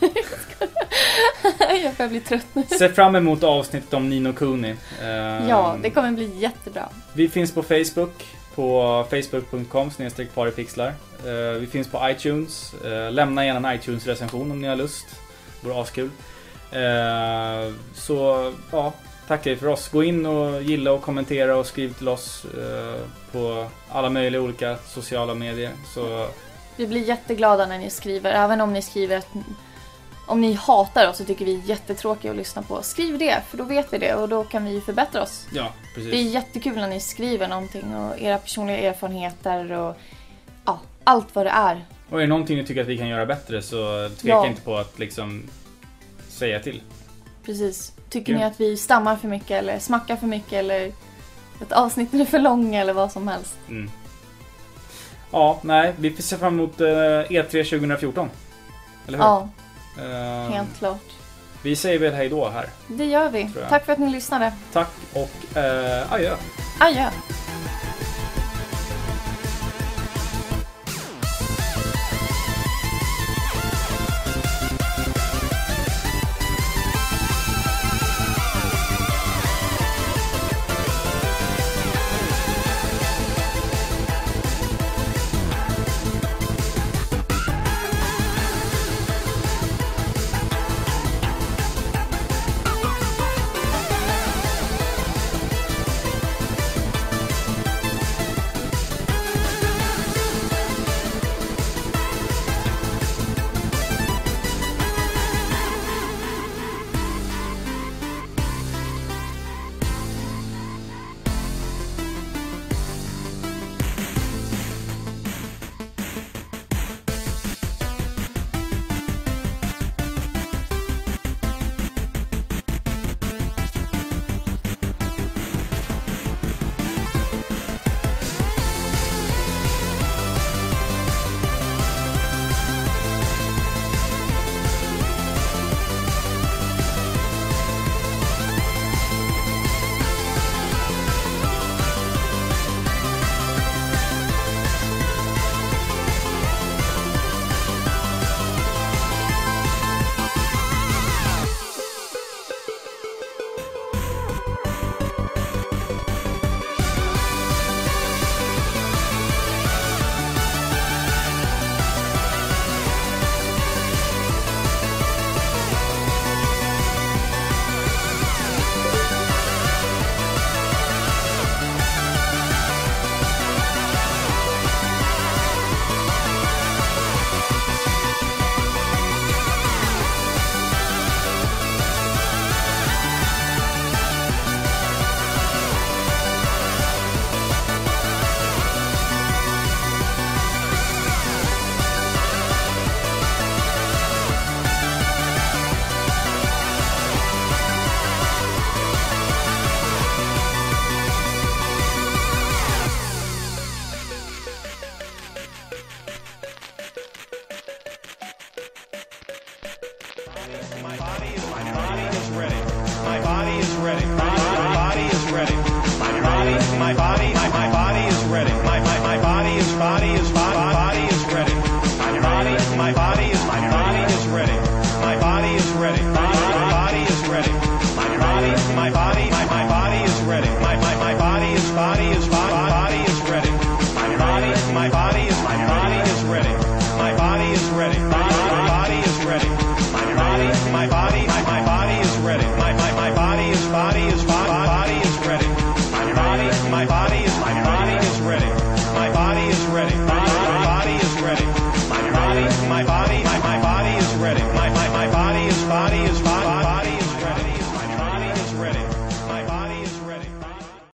*laughs* jag börjar bli trött nu. Se fram emot avsnittet om Nino Kuni. Eh, Ja, det kommer bli jättebra. Vi finns på Facebook, på facebook.com paripixlar. Eh, vi finns på iTunes. Eh, lämna gärna en iTunes-recension om ni har lust. Det vore askul. Så, ja, tackar för oss. Gå in och gilla och kommentera och skriv till oss på alla möjliga olika sociala medier. Så Vi blir jätteglada när ni skriver, även om ni skriver att om ni hatar oss och tycker vi är jättetråkiga att lyssna på. Skriv det, för då vet vi det och då kan vi förbättra oss. ja, Det är precis. jättekul när ni skriver någonting och era personliga erfarenheter och ja, allt vad det är. Och är det någonting ni tycker att vi kan göra bättre så tveka Ja. inte på att liksom säga till. Precis. Tycker ni Ja. att vi stammar för mycket eller smackar för mycket eller att avsnitten är för långa eller vad som helst. Mm. Ja, nej, vi får se fram emot eh, E3 2014. Eller hur? Ja, Eh, helt klart. Vi säger väl hej då här. Det gör vi. Tack för att ni lyssnade. Tack och eh, adjö. Adjö.